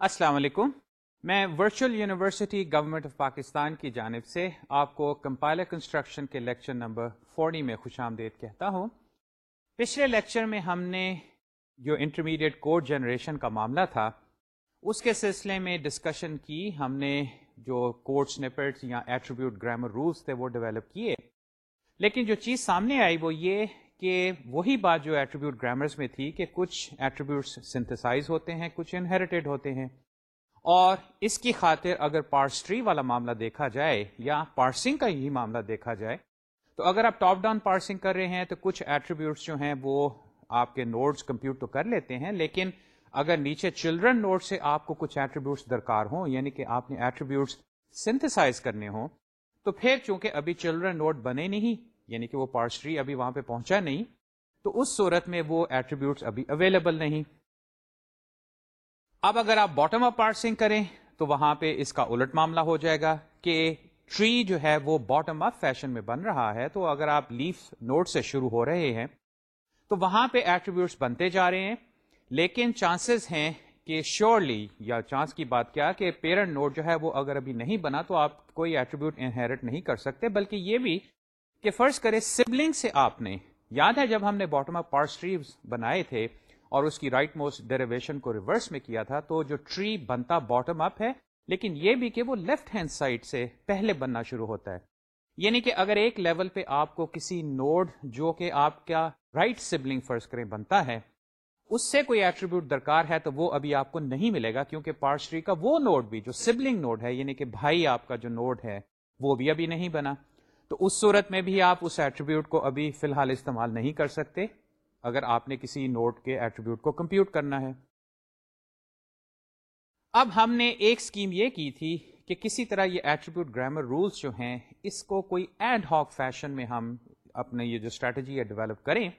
السلام علیکم۔ میں virtual university government of Pakistan کی جانب سے آپ کو کمپائلر کنسٹرکشن کے لیکچر نمبر فورٹی میں خوش آمدید کہتا ہوں۔ پچھلے لیکچر میں ہم نے جو انٹرمیڈیٹ کوڈ جنریشن کا معاملہ تھا، اس کے سلسلے میں ڈسکشن کی، ہم نے جو کوڈ سنپٹس یا ایٹریبیوٹ گرامر رولس تھے وہ ڈیولپ کیے۔ لیکن جو چیز سامنے آئی وہ یہ کہ وہی بات جو ایٹریبیوٹ گرامرس میں تھی کہ کچھ ایٹریبیوٹس سنتھسائز ہوتے ہیں، کچھ انہیریٹیڈ ہوتے ہیں۔ اور اس کی خاطر اگر پارس ٹری والا معاملہ دیکھا جائے یا پارسنگ کا ہی معاملہ دیکھا جائے، تو اگر آپ ٹاپ ڈاؤن پارسنگ کر رہے ہیں تو کچھ ایٹریبیوٹس جو ہیں وہ آپ کے نوٹس کمپیوٹ تو کر لیتے ہیں، لیکن اگر نیچے چلڈرن نوٹ سے آپ کو کچھ ایٹریبیوٹس درکار ہوں یعنی کہ آپ نے ایٹریبیوٹس سنتھسائز کرنے ہوں، تو پھر چونکہ ابھی چلڈرن نوٹ بنے نہیں یعنی کہ وہ پارس ٹری ابھی وہاں پہ پہنچا نہیں، تو اس صورت میں وہ ایٹریبیوٹس ابھی اویلیبل نہیں۔ اب اگر آپ باٹم اپ پارسنگ کریں، تو وہاں پہ اس کا الٹ معاملہ ہو جائے گا کہ ٹری جو ہے وہ باٹم اپ فیشن میں بن رہا ہے۔ تو اگر آپ لیف نوٹ سے شروع ہو رہے ہیں، تو وہاں پہ ایٹریبیوٹس بنتے جا رہے ہیں۔ لیکن چانسز ہیں کہ شیورلی یا چانس کی بات کیا کہ پیرنٹ نوٹ جو ہے وہ اگر ابھی نہیں بنا، تو آپ کوئی ایٹریبیوٹ انہیرٹ نہیں کر سکتے، بلکہ یہ بھی کہ فرض کرے سبلنگ سے آپ نے، یاد ہے جب ہم نے باٹم اپ پارس ٹری بنائے تھے اور اس کی رائٹ موسٹ ڈیریویشن کو ریورس میں کیا تھا، تو جو ٹری بنتا باٹم اپ ہے، لیکن یہ بھی کہ وہ لیفٹ ہینڈ سائڈ سے پہلے بننا شروع ہوتا ہے۔ یعنی کہ اگر ایک لیول پہ آپ کو کسی نوڈ جو کہ آپ کا رائٹ سبلنگ فرض کریں بنتا ہے، اس سے کوئی ایٹریبیوٹ درکار ہے تو وہ ابھی آپ کو نہیں ملے گا، کیونکہ پارس ٹری کا وہ نوڈ بھی جو سبلنگ نوڈ ہے یعنی کہ بھائی آپ کا جو نوڈ ہے، وہ بھی ابھی نہیں بنا۔ تو اس صورت میں بھی آپ اس ایٹریبیوٹ کو ابھی فی الحال استعمال نہیں کر سکتے اگر آپ نے کسی نوٹ کے ایٹریبیوٹ کو کمپیوٹ کرنا ہے۔ اب ہم نے ایک اسکیم یہ کی تھی کہ کسی طرح یہ ایٹریبیوٹ گرامر رولس جو ہیں، اس کو کوئی ایڈ ہاک فیشن میں ہم اپنے یہ جو اسٹریٹجی ہے ڈیولپ کریں۔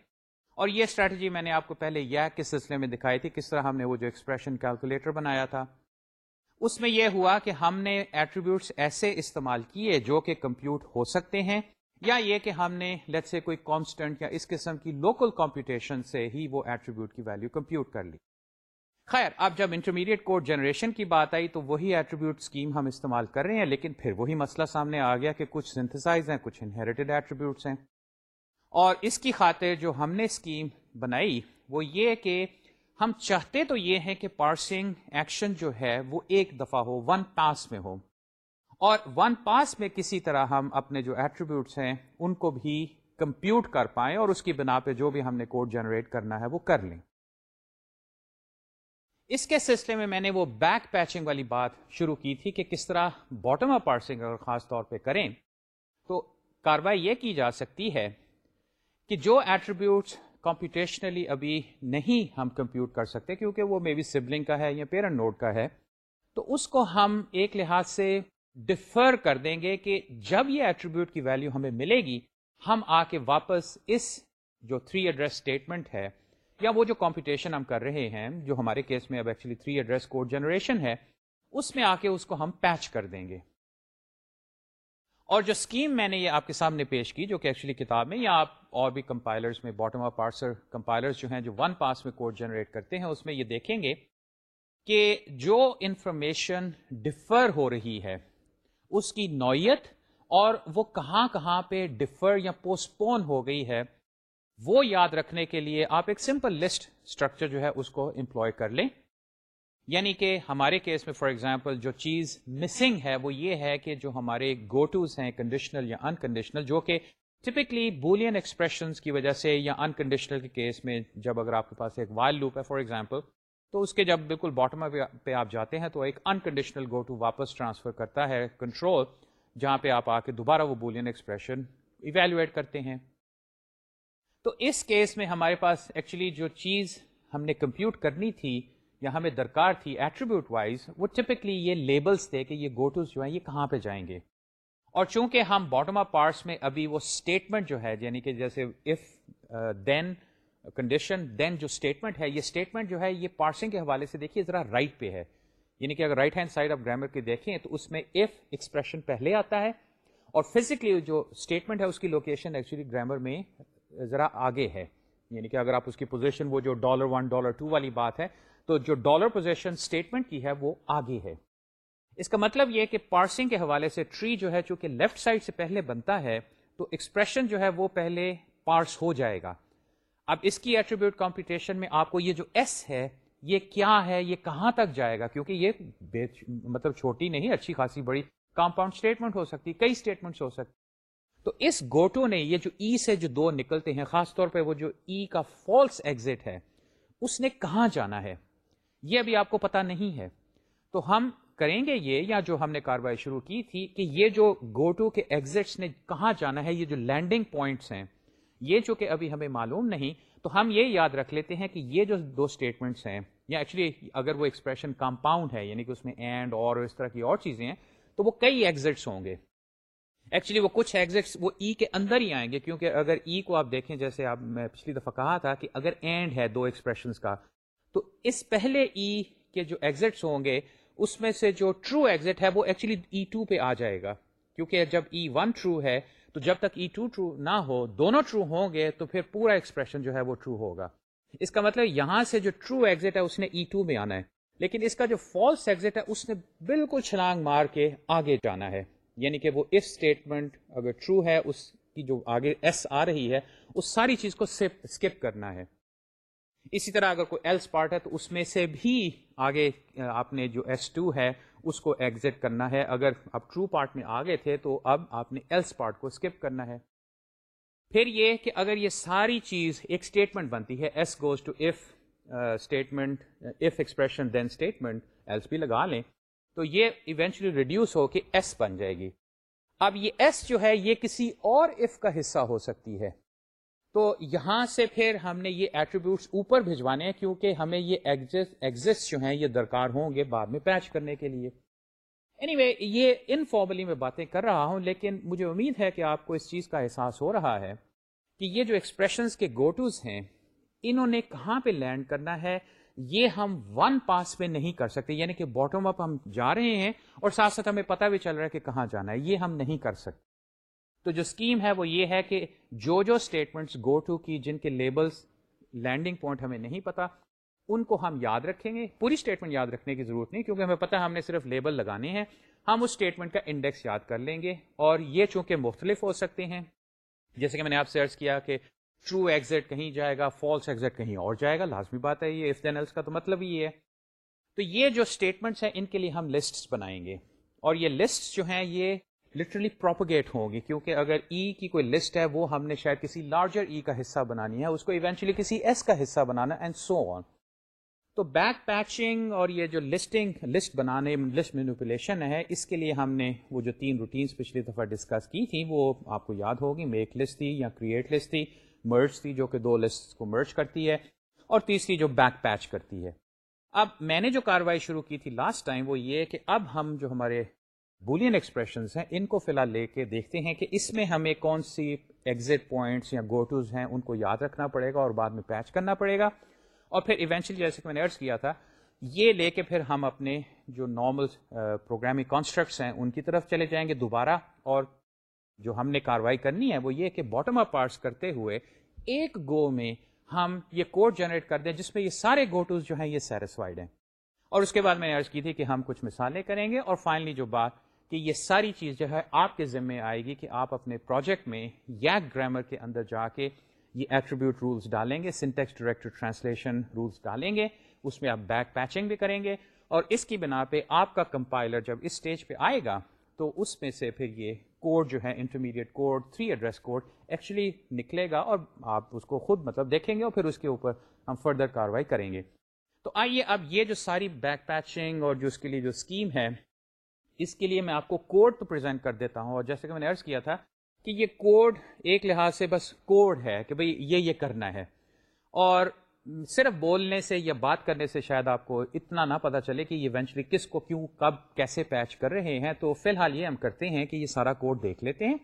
اور یہ اسٹریٹجی میں نے آپ کو پہلے یہ کس سلسلے میں دکھائی تھی، کس طرح ہم نے وہ جو ایکسپریشن کیلکولیٹر بنایا تھا۔ اس میں یہ ہوا کہ ہم نے ایٹریبیوٹس ایسے استعمال کیے جو کہ کمپیوٹ ہو سکتے ہیں، یا یہ کہ ہم نے لیٹ سے کوئی کانسٹنٹ یا اس قسم کی لوکل کمپیوٹیشن سے ہی وہ ایٹریبیوٹ کی ویلو کمپیوٹ کر لی۔ خیر، اب جب انٹرمیڈیٹ کوڈ جنریشن کی بات آئی تو وہی ایٹریبیوٹ اسکیم ہم استعمال کر رہے ہیں، لیکن پھر وہی مسئلہ سامنے آ گیا کہ کچھ سنتھسائز ہیں، کچھ انہیریٹڈ ایٹریبیوٹس ہیں۔ اور اس کی خاطر جو ہم نے اسکیم بنائی وہ یہ کہ ہم چاہتے تو یہ ہیں کہ پارسنگ ایکشن جو ہے وہ ایک دفعہ ہو ون پاس میں ہو۔ اور ون پاس میں کسی طرح ہم اپنے جو ایٹریبیوٹس ہیں، ان کو بھی کمپیوٹ کر پائیں اور اس کی بنا پہ جو بھی ہم نے کوڈ جنریٹ کرنا ہے وہ کر لیں۔ اس کے سلسلے میں میں نے وہ بیک پیچنگ والی بات شروع کی تھی کہ کس طرح باٹم اپ پارسنگ اگر خاص طور پہ کریں، تو کاروائی یہ کی جا سکتی ہے کہ جو ایٹریبیوٹس کمپیوٹیشنلی ابھی نہیں ہم کمپیوٹ کر سکتے کیونکہ وہ مے بی سبلنگ کا ہے یا پیرنٹ نوڈ کا ہے، تو اس کو ہم ایک لحاظ سے ڈفر کر دیں گے کہ جب یہ ایٹریبیوٹ کی ویلیو ہمیں ملے گی، ہم آ کے واپس اس جو تھری ایڈریس اسٹیٹمنٹ ہے یا وہ جو کمپیٹیشن ہم کر رہے ہیں، جو ہمارے کیس میں اب actually three address code generation ہے، اس میں آ کے اس کو ہم پیچ کر دیں گے۔ اور جو اسکیم میں نے یہ آپ کے سامنے پیش کی، جو کہ ایکچولی کتاب میں، یا آپ اور بھی کمپائلرز میں باٹم آف پارسر کمپائلرز جو ہیں، جو ون پاس میں کوڈ جنریٹ کرتے ہیں، اس میں یہ دیکھیں گے کہ جو انفارمیشن ڈفر ہو رہی ہے، اس کی نوعیت اور وہ کہاں کہاں پہ ڈفر یا پوسٹ پون ہو گئی ہے، وہ یاد رکھنے کے لیے آپ ایک سمپل لسٹ اسٹرکچر جو ہے، اس کو امپلوائے کر لیں۔ یعنی کہ ہمارے کیس میں فار ایگزامپل جو چیز مسنگ ہے وہ یہ ہے کہ جو ہمارے گو ٹوز ہیں کنڈیشنل یا انکنڈیشنل جو کہ ٹپکلی بولین ایکسپریشنس کی وجہ سے یا انکنڈیشنل کے کیس میں جب اگر آپ کے پاس ایک وائل لوپ ہے فار ایگزامپل تو اس کے جب بالکل باٹم پہ آپ جاتے ہیں، تو ایک انکنڈیشنل گو ٹو واپس ٹرانسفر کرتا ہے کنٹرول جہاں پہ آپ آ کے دوبارہ وہ بولین ایکسپریشن ایویلویٹ کرتے ہیں. تو اس کیس میں ہمارے پاس ایکچولی جو چیز ہم نے کمپیوٹ کرنی تھی یا ہمیں درکار تھی ایٹریبیوٹ وائز وہ ٹپکلی یہ لیبلس تھے کہ یہ گوٹوز جو ہیں یہ کہاں پہ جائیں گے۔ اور چونکہ ہم باٹم آف پارٹس میں ابھی وہ اسٹیٹمنٹ جو ہے یعنی کہ جیسے اف دین کنڈیشن دین جو اسٹیٹمنٹ ہے، یہ اسٹیٹمنٹ جو ہے، یہ پارسنگ کے حوالے سے دیکھیے ذرا رائٹ right پہ ہے۔ یعنی کہ اگر right hand side of grammar کے دیکھیں تو اس میں اف ایکسپریشن پہلے آتا ہے اور فزیکلی جو اسٹیٹمنٹ ہے، اس کی لوکیشن ایکچولی گرامر میں ذرا آگے ہے۔ یعنی کہ اگر آپ اس کی پوزیشن وہ جو ڈالر ون ڈالر ٹو والی بات ہے تو جو ڈالر پوزیشن اسٹیٹمنٹ کی ہے وہ آگے ہے۔ اس کا مطلب یہ کہ پارسنگ کے حوالے سے ٹری جو ہے چونکہ لیفٹ سائڈ سے پہلے بنتا ہے، تو ایکسپریشن جو ہے وہ پہلے پارس ہو جائے گا۔ اب اس کی ایٹریبیوٹ کمپٹیشن میں آپ کو یہ جو ایس ہے، یہ کیا ہے، یہ کہاں تک جائے گا؟ کیونکہ یہ مطلب چھوٹی نہیں، اچھی خاصی بڑی کمپاؤنڈ اسٹیٹمنٹ ہو سکتی، کئی اسٹیٹمنٹ ہو سکتی۔ تو اس گوٹو نے یہ جو ای سے جو دو نکلتے ہیں، خاص طور پہ وہ جو ای کا فالس ایگزٹ ہے، اس نے کہاں جانا ہے؟ یہ ابھی آپ کو پتا نہیں ہے۔ تو ہم کریں گے یہ، یا جو ہم نے کاروائی شروع کی تھی کہ یہ جو گوٹو کے ایگزٹس نے کہاں جانا ہے، یہ جو لینڈنگ پوائنٹس ہیں، یہ جو کہ ابھی ہمیں معلوم نہیں، تو ہم یہ یاد رکھ لیتے ہیں کہ یہ جو دو اسٹیٹمنٹس ہیں، یا ایکچولی اگر وہ ایکسپریشن کمپاؤنڈ ہے یعنی کہ اس میں اینڈ اور اس طرح کی اور چیزیں ہیں، تو وہ کئی ایگزٹس ہوں گے۔ ایکچولی وہ کچھ ایگزٹس وہ ای کے اندر ہی آئیں گے، کیونکہ اگر ای کو آپ دیکھیں، جیسے آپ میں پچھلی دفعہ کہا تھا کہ اگر اینڈ ہے دو ایکسپریشنس کا تو اس پہلے ای کے جو ایگزٹس ہوں گے، اس میں سے جو ٹرو ایگزٹ ہے، وہ ایکچولی ای ٹو پہ آ جائے گا۔ کیونکہ جب ای ون ٹرو ہے، تو جب تک ای ٹو ٹرو نہ ہو، دونوں ٹرو ہوں گے، تو پھر پورا ایکسپریشن جو ہے وہ ٹرو ہوگا۔ اس کا مطلب یہاں سے جو ٹرو ایگزٹ ہے، اس نے e ای ٹو میں آنا ہے۔ لیکن اس کا جو فالس ایگزٹ ہے، اس نے بالکل چھلانگ مار کے آگے جانا ہے۔ یعنی کہ وہ اف اسٹیٹمنٹ اگر ٹرو ہے، اس کی جو آگے ایس آ رہی ہے، اس ساری چیز کو اسکپ کرنا ہے۔ اسی طرح اگر کوئی ایلس پارٹ ہے تو اس میں سے بھی آگے آپ نے جو ایس ٹو ہے، اس کو ایگزٹ کرنا ہے۔ اگر آپ ٹرو پارٹ میں آگے تھے تو اب آپ نے ایلس پارٹ کو اسکپ کرنا ہے۔ پھر یہ کہ اگر یہ ساری چیز ایک اسٹیٹمنٹ بنتی ہے S goes to if statement if expression then statement else بھی لگا لیں، تو یہ ایونچولی ریڈیوس ہو کے ایس بن جائے گی۔ اب یہ ایس جو ہے، یہ کسی اور ایف کا حصہ ہو سکتی ہے۔ تو یہاں سے پھر ہم نے یہ ایٹریبیوٹس اوپر بھجوانے ہیں کیونکہ ہمیں یہ ایگزسٹ جو ہیں یہ درکار ہوں گے بعد میں پیچ کرنے کے لیے۔ اینی anyway, یہ ان فارملی میں باتیں کر رہا ہوں لیکن مجھے امید ہے کہ آپ کو اس چیز کا احساس ہو رہا ہے کہ یہ جو ایکسپریشنس کے گوٹوز ہیں انہوں نے کہاں پہ لینڈ کرنا ہے یہ ہم ون پاس پہ نہیں کر سکتے یعنی کہ باٹم اپ ہم جا رہے ہیں اور ساتھ ساتھ ہمیں پتہ بھی چل رہا ہے کہ کہاں جانا ہے یہ ہم نہیں کر سکتے۔ تو جو اسکیم ہے وہ یہ ہے کہ جو جو اسٹیٹمنٹس گو ٹو کی جن کے لیبلس لینڈنگ پوائنٹ ہمیں نہیں پتا، ان کو ہم یاد رکھیں گے۔ پوری اسٹیٹمنٹ یاد رکھنے کی ضرورت نہیں، کیونکہ ہمیں پتا ہم نے صرف لیبل لگانے ہیں۔ ہم اس اسٹیٹمنٹ کا انڈیکس یاد کر لیں گے اور یہ چونکہ مختلف ہو سکتے ہیں، جیسے کہ میں نے آپ سے ارض کیا کہ ٹرو ایگزٹ کہیں جائے گا فالس ایگزٹ کہیں اور جائے گا، لازمی بات ہے یہ اف دین ایلس کا تو مطلب یہ ہے۔ تو یہ جو اسٹیٹمنٹس ہیں، ان کے لیے ہم لسٹ بنائیں گے۔ اور یہ لسٹ جو ہیں، یہ لٹرلی پروپگیٹ ہوگی کیونکہ اگر ای e کی کوئی لسٹ ہے، وہ ہم نے شاید کسی لارجر ای e کا حصہ بنانی ہے، اس کو ایونچولی کسی ایس کا حصہ بنانا اینڈ سو آن تو بیک پیچنگ اور یہ جو لسٹنگ لسٹ بنانے لسٹ مینوپولیشن ہے، اس کے لیے ہم نے وہ جو تین روٹینس پچھلی دفعہ ڈسکس کی تھی وہ آپ کو یاد ہوگی۔ میک لسٹ تھی یا کریٹ لسٹ تھی مرچ تھی، جو کہ دو لسٹ کو مرچ کرتی ہے، اور تیسری جو بیک پیچ کرتی ہے۔ اب میں نے جو کاروائی شروع کی تھی لاسٹ ٹائم وہ یہ کہ اب ہم جو ہمارے بولین ایکسپریشنز ہیں، ان کو فی الحال لے کے دیکھتے ہیں کہ اس میں ہمیں کون سی ایگزٹ پوائنٹس یا گوٹوز ہیں، ان کو یاد رکھنا پڑے گا اور بعد میں پیچ کرنا پڑے گا۔ اور پھر ایونچولی جیسے کہ میں نے ارض کیا تھا، یہ لے کے پھر ہم اپنے جو نارمل پروگرامی کانسٹرکٹس ہیں، ان کی طرف چلے جائیں گے دوبارہ۔ اور جو ہم نے کاروائی کرنی ہے، وہ یہ کہ باٹم اپ پارٹس کرتے ہوئے ایک گو میں ہم یہ کوڈ جنریٹ کر دیں، جس میں یہ سارے گوٹوز جو ہیں، یہ سیٹسفائڈ ہیں۔ اور اس کے بعد میں نے عرض کی تھی کہ ہم کچھ مثالیں کریں گے۔ اور فائنلی جو بات کہ یہ ساری چیز جو ہے آپ کے ذمے آئے گی کہ آپ اپنے پروجیکٹ میں یک گرامر کے اندر جا کے یہ ایٹریبیوٹ رولز ڈالیں گے سنٹیکس ڈائریکٹر ٹرانسلیشن رولز ڈالیں گے، اس میں آپ بیک پیچنگ بھی کریں گے اور اس کی بنا پہ آپ کا کمپائلر جب اس اسٹیج پہ آئے گا تو اس میں سے پھر یہ کوڈ جو ہے intermediate code three address code actually نکلے گا اور آپ اس کو خود مطلب دیکھیں گے اور پھر اس کے اوپر ہم فردر کاروائی کریں گے۔ تو آئیے اب یہ جو ساری بیک پیچنگ اور جو اس کے لیے جو اسکیم ہے اس کے لیے میں آپ کو کوڈ تو پرزینٹ کر دیتا ہوں اور جیسے کہ میں نے ارض کیا تھا کہ یہ کوڈ ایک لحاظ سے بس کوڈ ہے کہ بھئی یہ یہ کرنا ہے اور صرف بولنے سے یا بات کرنے سے شاید آپ کو اتنا نہ پتا چلے کہ یہ ایونچولی کس کو کیوں، کب، کیسے پیچ کر رہے ہیں۔ تو فی الحال یہ ہم کرتے ہیں کہ یہ سارا کوڈ دیکھ لیتے ہیں۔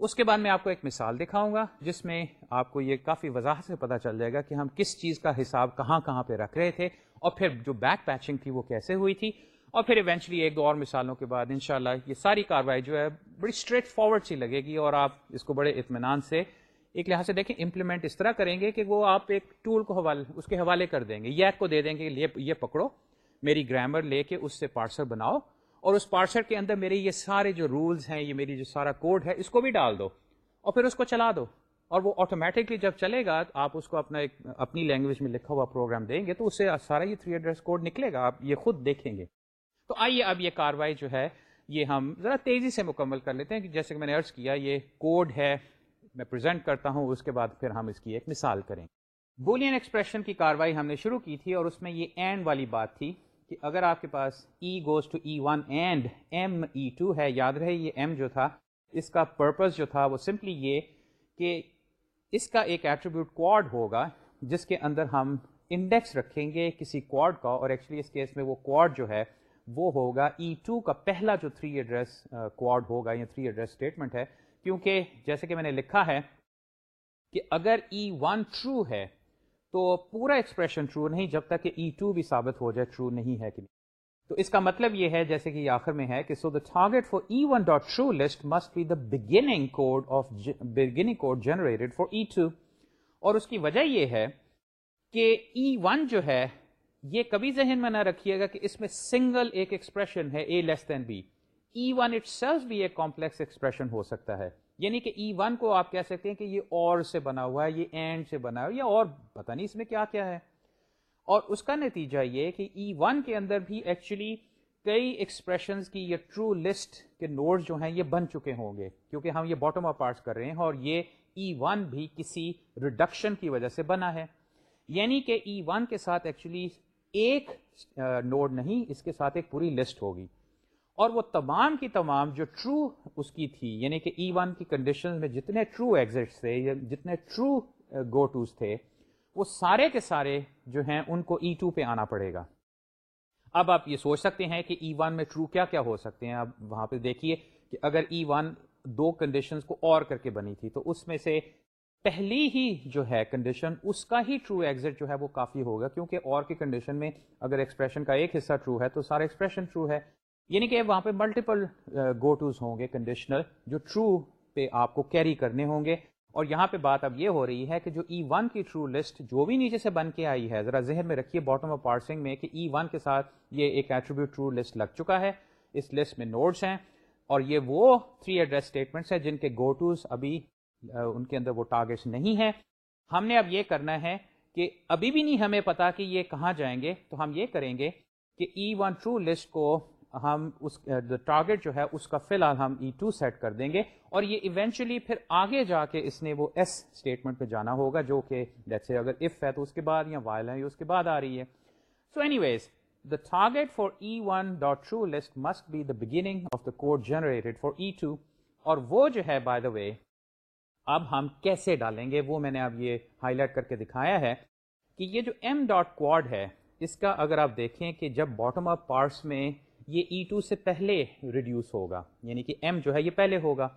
اس کے بعد میں آپ کو ایک مثال دکھاؤں گا جس میں آپ کو یہ کافی وضاحت سے پتا چل جائے گا کہ ہم کس چیز کا حساب کہاں کہاں پہ رکھ رہے تھے اور پھر جو بیک پیچنگ تھی وہ کیسے ہوئی تھی۔ اور پھر ایونچولی ایک دو اور مثالوں کے بعد انشاءاللہ یہ ساری کاروائی جو ہے بڑی اسٹریٹ فارورڈ سی لگے گی اور آپ اس کو بڑے اطمینان سے ایک لحاظ سے دیکھیں امپلیمنٹ اس طرح کریں گے کہ وہ آپ ایک ٹول کو حوالے اس کے حوالے کر دیں گے۔ یک کو دے دیں گے یہ پکڑو، میری گرامر لے کے اس سے پارسر بناؤ اور اس پارسر کے اندر میرے یہ سارے جو رولز ہیں، یہ میری جو سارا کوڈ ہے، اس کو بھی ڈال دو اور پھر اس کو چلا دو اور وہ آٹومیٹکلی جب چلے گا، آپ اس کو اپنا ایک، اپنی لینگویج میں لکھا ہوا پروگرام دیں گے تو اس سے سارا یہ تھری ایڈریس کوڈ نکلے گا، آپ یہ خود دیکھیں گے۔ تو آئیے اب یہ کاروائی جو ہے، یہ ہم ذرا تیزی سے مکمل کر لیتے ہیں۔ کہ جیسے کہ میں نے عرض کیا، یہ کوڈ ہے، میں پریزنٹ کرتا ہوں، اس کے بعد پھر ہم اس کی ایک مثال کریں۔ بولین ایکسپریشن کی کاروائی ہم نے شروع کی تھی اور اس میں یہ اینڈ والی بات تھی کہ اگر آپ کے پاس E goes to E one and M E two ہے، یاد رہے، یہ ایم جو تھا، اس کا پرپز جو تھا وہ سمپلی یہ کہ اس کا ایک ایٹریبیوٹ کوڈ ہوگا، جس کے اندر ہم انڈیکس رکھیں گے کسی کوڈ کا اور ایکچولی اس کیس میں وہ کوڈ جو ہے وہ ہوگا e ای ٹو کا پہلا جو تھری ایڈریس کوڈ ہوگا یا تھری ایڈریس اسٹیٹمنٹ ہے، کیونکہ جیسے کہ میں نے لکھا ہے کہ اگر ای ون ٹرو ہے تو پورا ایکسپریشن ٹرو نہیں، جب تک کہ e ای ٹو بھی ثابت ہو جائے ٹرو نہیں ہے کہ نہیں۔ تو اس کا مطلب یہ ہے، جیسے کہ یہ آخر میں ہے کہ so the target for E one dot true list must be the beginning code of beginning code generated for E two اور اس کی وجہ یہ ہے کہ e ای ون جو ہے یہ کبھی ذہن میں نہ رکھیے گا کہ اس میں سنگل ایک ایکسپریشن ہے A less than B E one itself بھی ایک کمپلیکس ایکسپریشن ہو سکتا ہے۔ یعنی کہ e ای ون کو آپ کہہ سکتے ہیں کہ یہ اور سے بنا ہوا ہے، یہ اینڈ سے بنا ہوا ہے، یا اور، پتہ نہیں اس میں کیا کیا ہے۔ اور اس کا نتیجہ یہ کہ e ای ون کے اندر بھی ایکچولی کئی ایکسپریشنز کی یہ ٹرو لسٹ کے نوٹ جو ہیں یہ بن چکے ہوں گے۔ کیونکہ ہم یہ باٹم آف پارٹس کر رہے ہیں اور یہ e ای ون بھی کسی ریڈکشن کی وجہ سے بنا ہے۔ یعنی کہ ای ون کے ساتھ ایکچولی ایک نوڈ نہیں، اس کے ساتھ ایک پوری لسٹ ہوگی۔ اور وہ تمام کی تمام جو ٹرو اس کی تھی یعنی کہ ای ون کی کنڈیشن میں جتنے ٹرو ایگزٹس تھے، یا جتنے ٹرو گو ٹوز تھے، وہ سارے کے سارے جو ہیں ان کو e ای ٹو پہ آنا پڑے گا۔ اب آپ یہ سوچ سکتے ہیں کہ e ای ون میں ٹرو کیا کیا ہو سکتے ہیں۔ اب وہاں پہ دیکھیے کہ اگر e ای ون دو کنڈیشنز کو اور کر کے بنی تھی، تو اس میں سے پہلی ہی جو ہے کنڈیشن اس کا ہی ٹرو ایگزٹ جو ہے وہ کافی ہوگا، کیونکہ اور کی کنڈیشن میں اگر ایکسپریشن کا ایک حصہ ٹرو ہے تو سارا ایکسپریشن ٹرو ہے۔ یعنی کہ وہاں پہ ملٹیپل گو ٹوز ہوں گے کنڈیشنل جو ٹرو پہ آپ کو کیری کرنے ہوں گے۔ اور یہاں پہ بات اب یہ ہو رہی ہے کہ جو e ای ون کی ٹرو لسٹ جو بھی نیچے سے بن کے آئی ہے، ذرا ذہن میں رکھیے باٹم آف پارسنگ میں کہ e ای ون کے ساتھ یہ ایک ایٹریبیوٹ ٹرو لسٹ لگ چکا ہے۔ اس لسٹ میں نوٹس ہیں اور یہ وہ تھری ایڈریس اسٹیٹمنٹس ہیں جن کے گو ٹوز ابھی ان کے اندر وہ ٹارگیٹس نہیں ہے ہم نے اب یہ کرنا ہے کہ ابھی بھی نہیں ہمیں پتا کہ یہ کہاں جائیں گے، تو ہم یہ کریں گے کہ ای ون ٹرو لسٹ کو ہم اس ٹارگیٹ جو ہے اس کا فی الحال ہم ای ٹو سیٹ کر دیں گے اور یہ ایونچولی پھر آگے جا کے اس نے وہ ایس اسٹیٹمنٹ پہ جانا ہوگا جو کہ جیسے اگر اف ہے تو اس کے بعد یا وائل ہے اس کے بعد آ رہی ہے۔ So anyways the target for E one dot true list must be the beginning of the code generated for E two اور وہ جو ہے بائی دا وے اب ہم کیسے ڈالیں گے؟ وہ میں نے اب یہ ہائی لائٹ کر کے دکھایا ہے کہ یہ جو ایم ڈاٹ کوڈ ہے، اس کا اگر آپ دیکھیں کہ جب باٹم آف پارٹس میں یہ e ای ٹو سے پہلے ریڈیوس ہوگا یعنی کہ ایم جو ہے یہ پہلے ہوگا۔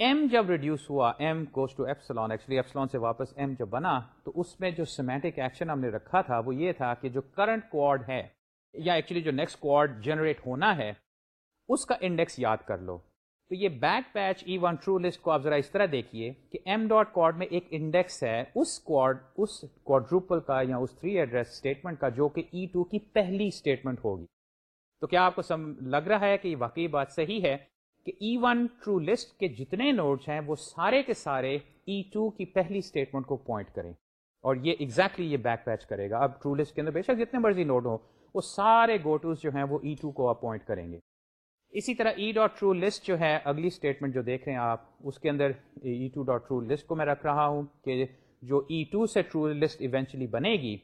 ایم جب ریڈیوس ہوا M goes to epsilon actually epsilon سے واپس ایم جب بنا، تو اس میں جو سیمیٹک ایکشن ہم نے رکھا تھا، وہ یہ تھا کہ جو کرنٹ کوڈ ہے، یا ایکچولی جو نیکسٹ کوڈ جنریٹ ہونا ہے، اس کا انڈیکس یاد کر لو۔ تو یہ back patch E one true list کو آپ ذرا اس طرح دیکھیے کہ ایم ڈاٹ کوڈ میں ایک انڈیکس ہے، اس کوڈ اس کوڈروپل کا یا اس تھری ایڈریس اسٹیٹمنٹ کا جو کہ e ای ٹو کی پہلی اسٹیٹمنٹ ہوگی۔ تو کیا آپ کو سم، لگ رہا ہے کہ یہ واقعی بات صحیح ہے کہ ای ون ٹرو لسٹ کے جتنے نوٹس ہیں، وہ سارے کے سارے e ای ٹو کی پہلی اسٹیٹمنٹ کو پوائنٹ کریں۔ اور یہ ایگزیکٹلی exactly یہ بیک پیچ کرے گا۔ اب ٹرو لسٹ کے اندر بے شک جتنے مرضی نوٹ ہو وہ سارے گوٹوز جو ہیں، وہ e ای ٹو کو اپوائنٹ کریں گے۔ اسی طرح ای ڈاٹ ٹرو لسٹ جو ہے، اگلی اسٹیٹمنٹ جو دیکھ رہے ہیں آپ، اس کے اندر E two dot true list کو میں رکھ رہا ہوں کہ جو ای ٹو سے ٹرو لسٹ ایونچولی بنے گی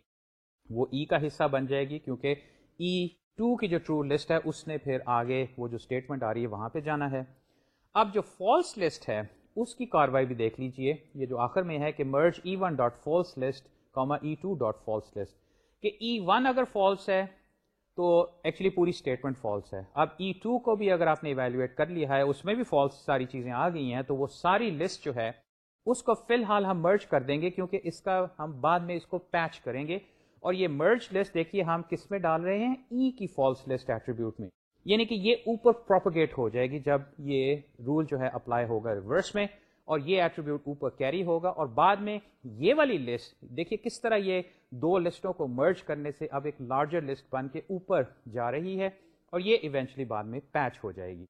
وہ ای کا حصہ بن جائے گی کیونکہ ای ٹو کی جو ٹرو لسٹ ہے، اس نے پھر آگے وہ جو اسٹیٹمنٹ آ رہی ہے، وہاں پہ جانا ہے۔ اب جو فالس لسٹ ہے، اس کی کاروائی بھی دیکھ لیجیے۔ یہ جو آخر میں ہے کہ merge E one dot false list comma E two dot false list کہ e ای ون اگر فالس ہے تو ایکچولی پوری اسٹیٹمنٹ فالس ہے۔ اب e ای ٹو کو بھی اگر آپ نے ایویلویٹ کر لیا ہے، اس میں بھی فالس ساری چیزیں آ گئی ہیں، تو وہ ساری لسٹ جو ہے، اس کو فی الحال ہم مرج کر دیں گے، کیونکہ اس کا ہم بعد میں اس کو پیچ کریں گے۔ اور یہ مرج لسٹ دیکھیے، ہم کس میں ڈال رہے ہیں؟ ای e کی فالس لسٹ ایٹریبیوٹ میں۔ یعنی کہ یہ اوپر پروپگیٹ ہو جائے گی جب یہ رول جو ہے اپلائی ہوگا ریورس میں۔ اور یہ ایٹریبیوٹ اوپر کیری ہوگا اور بعد میں یہ والی لسٹ دیکھیے کس طرح یہ دو لسٹوں کو مرج کرنے سے اب ایک لارجر لسٹ بن کے اوپر جا رہی ہے اور یہ ایونچلی بعد میں پیچ ہو جائے گی۔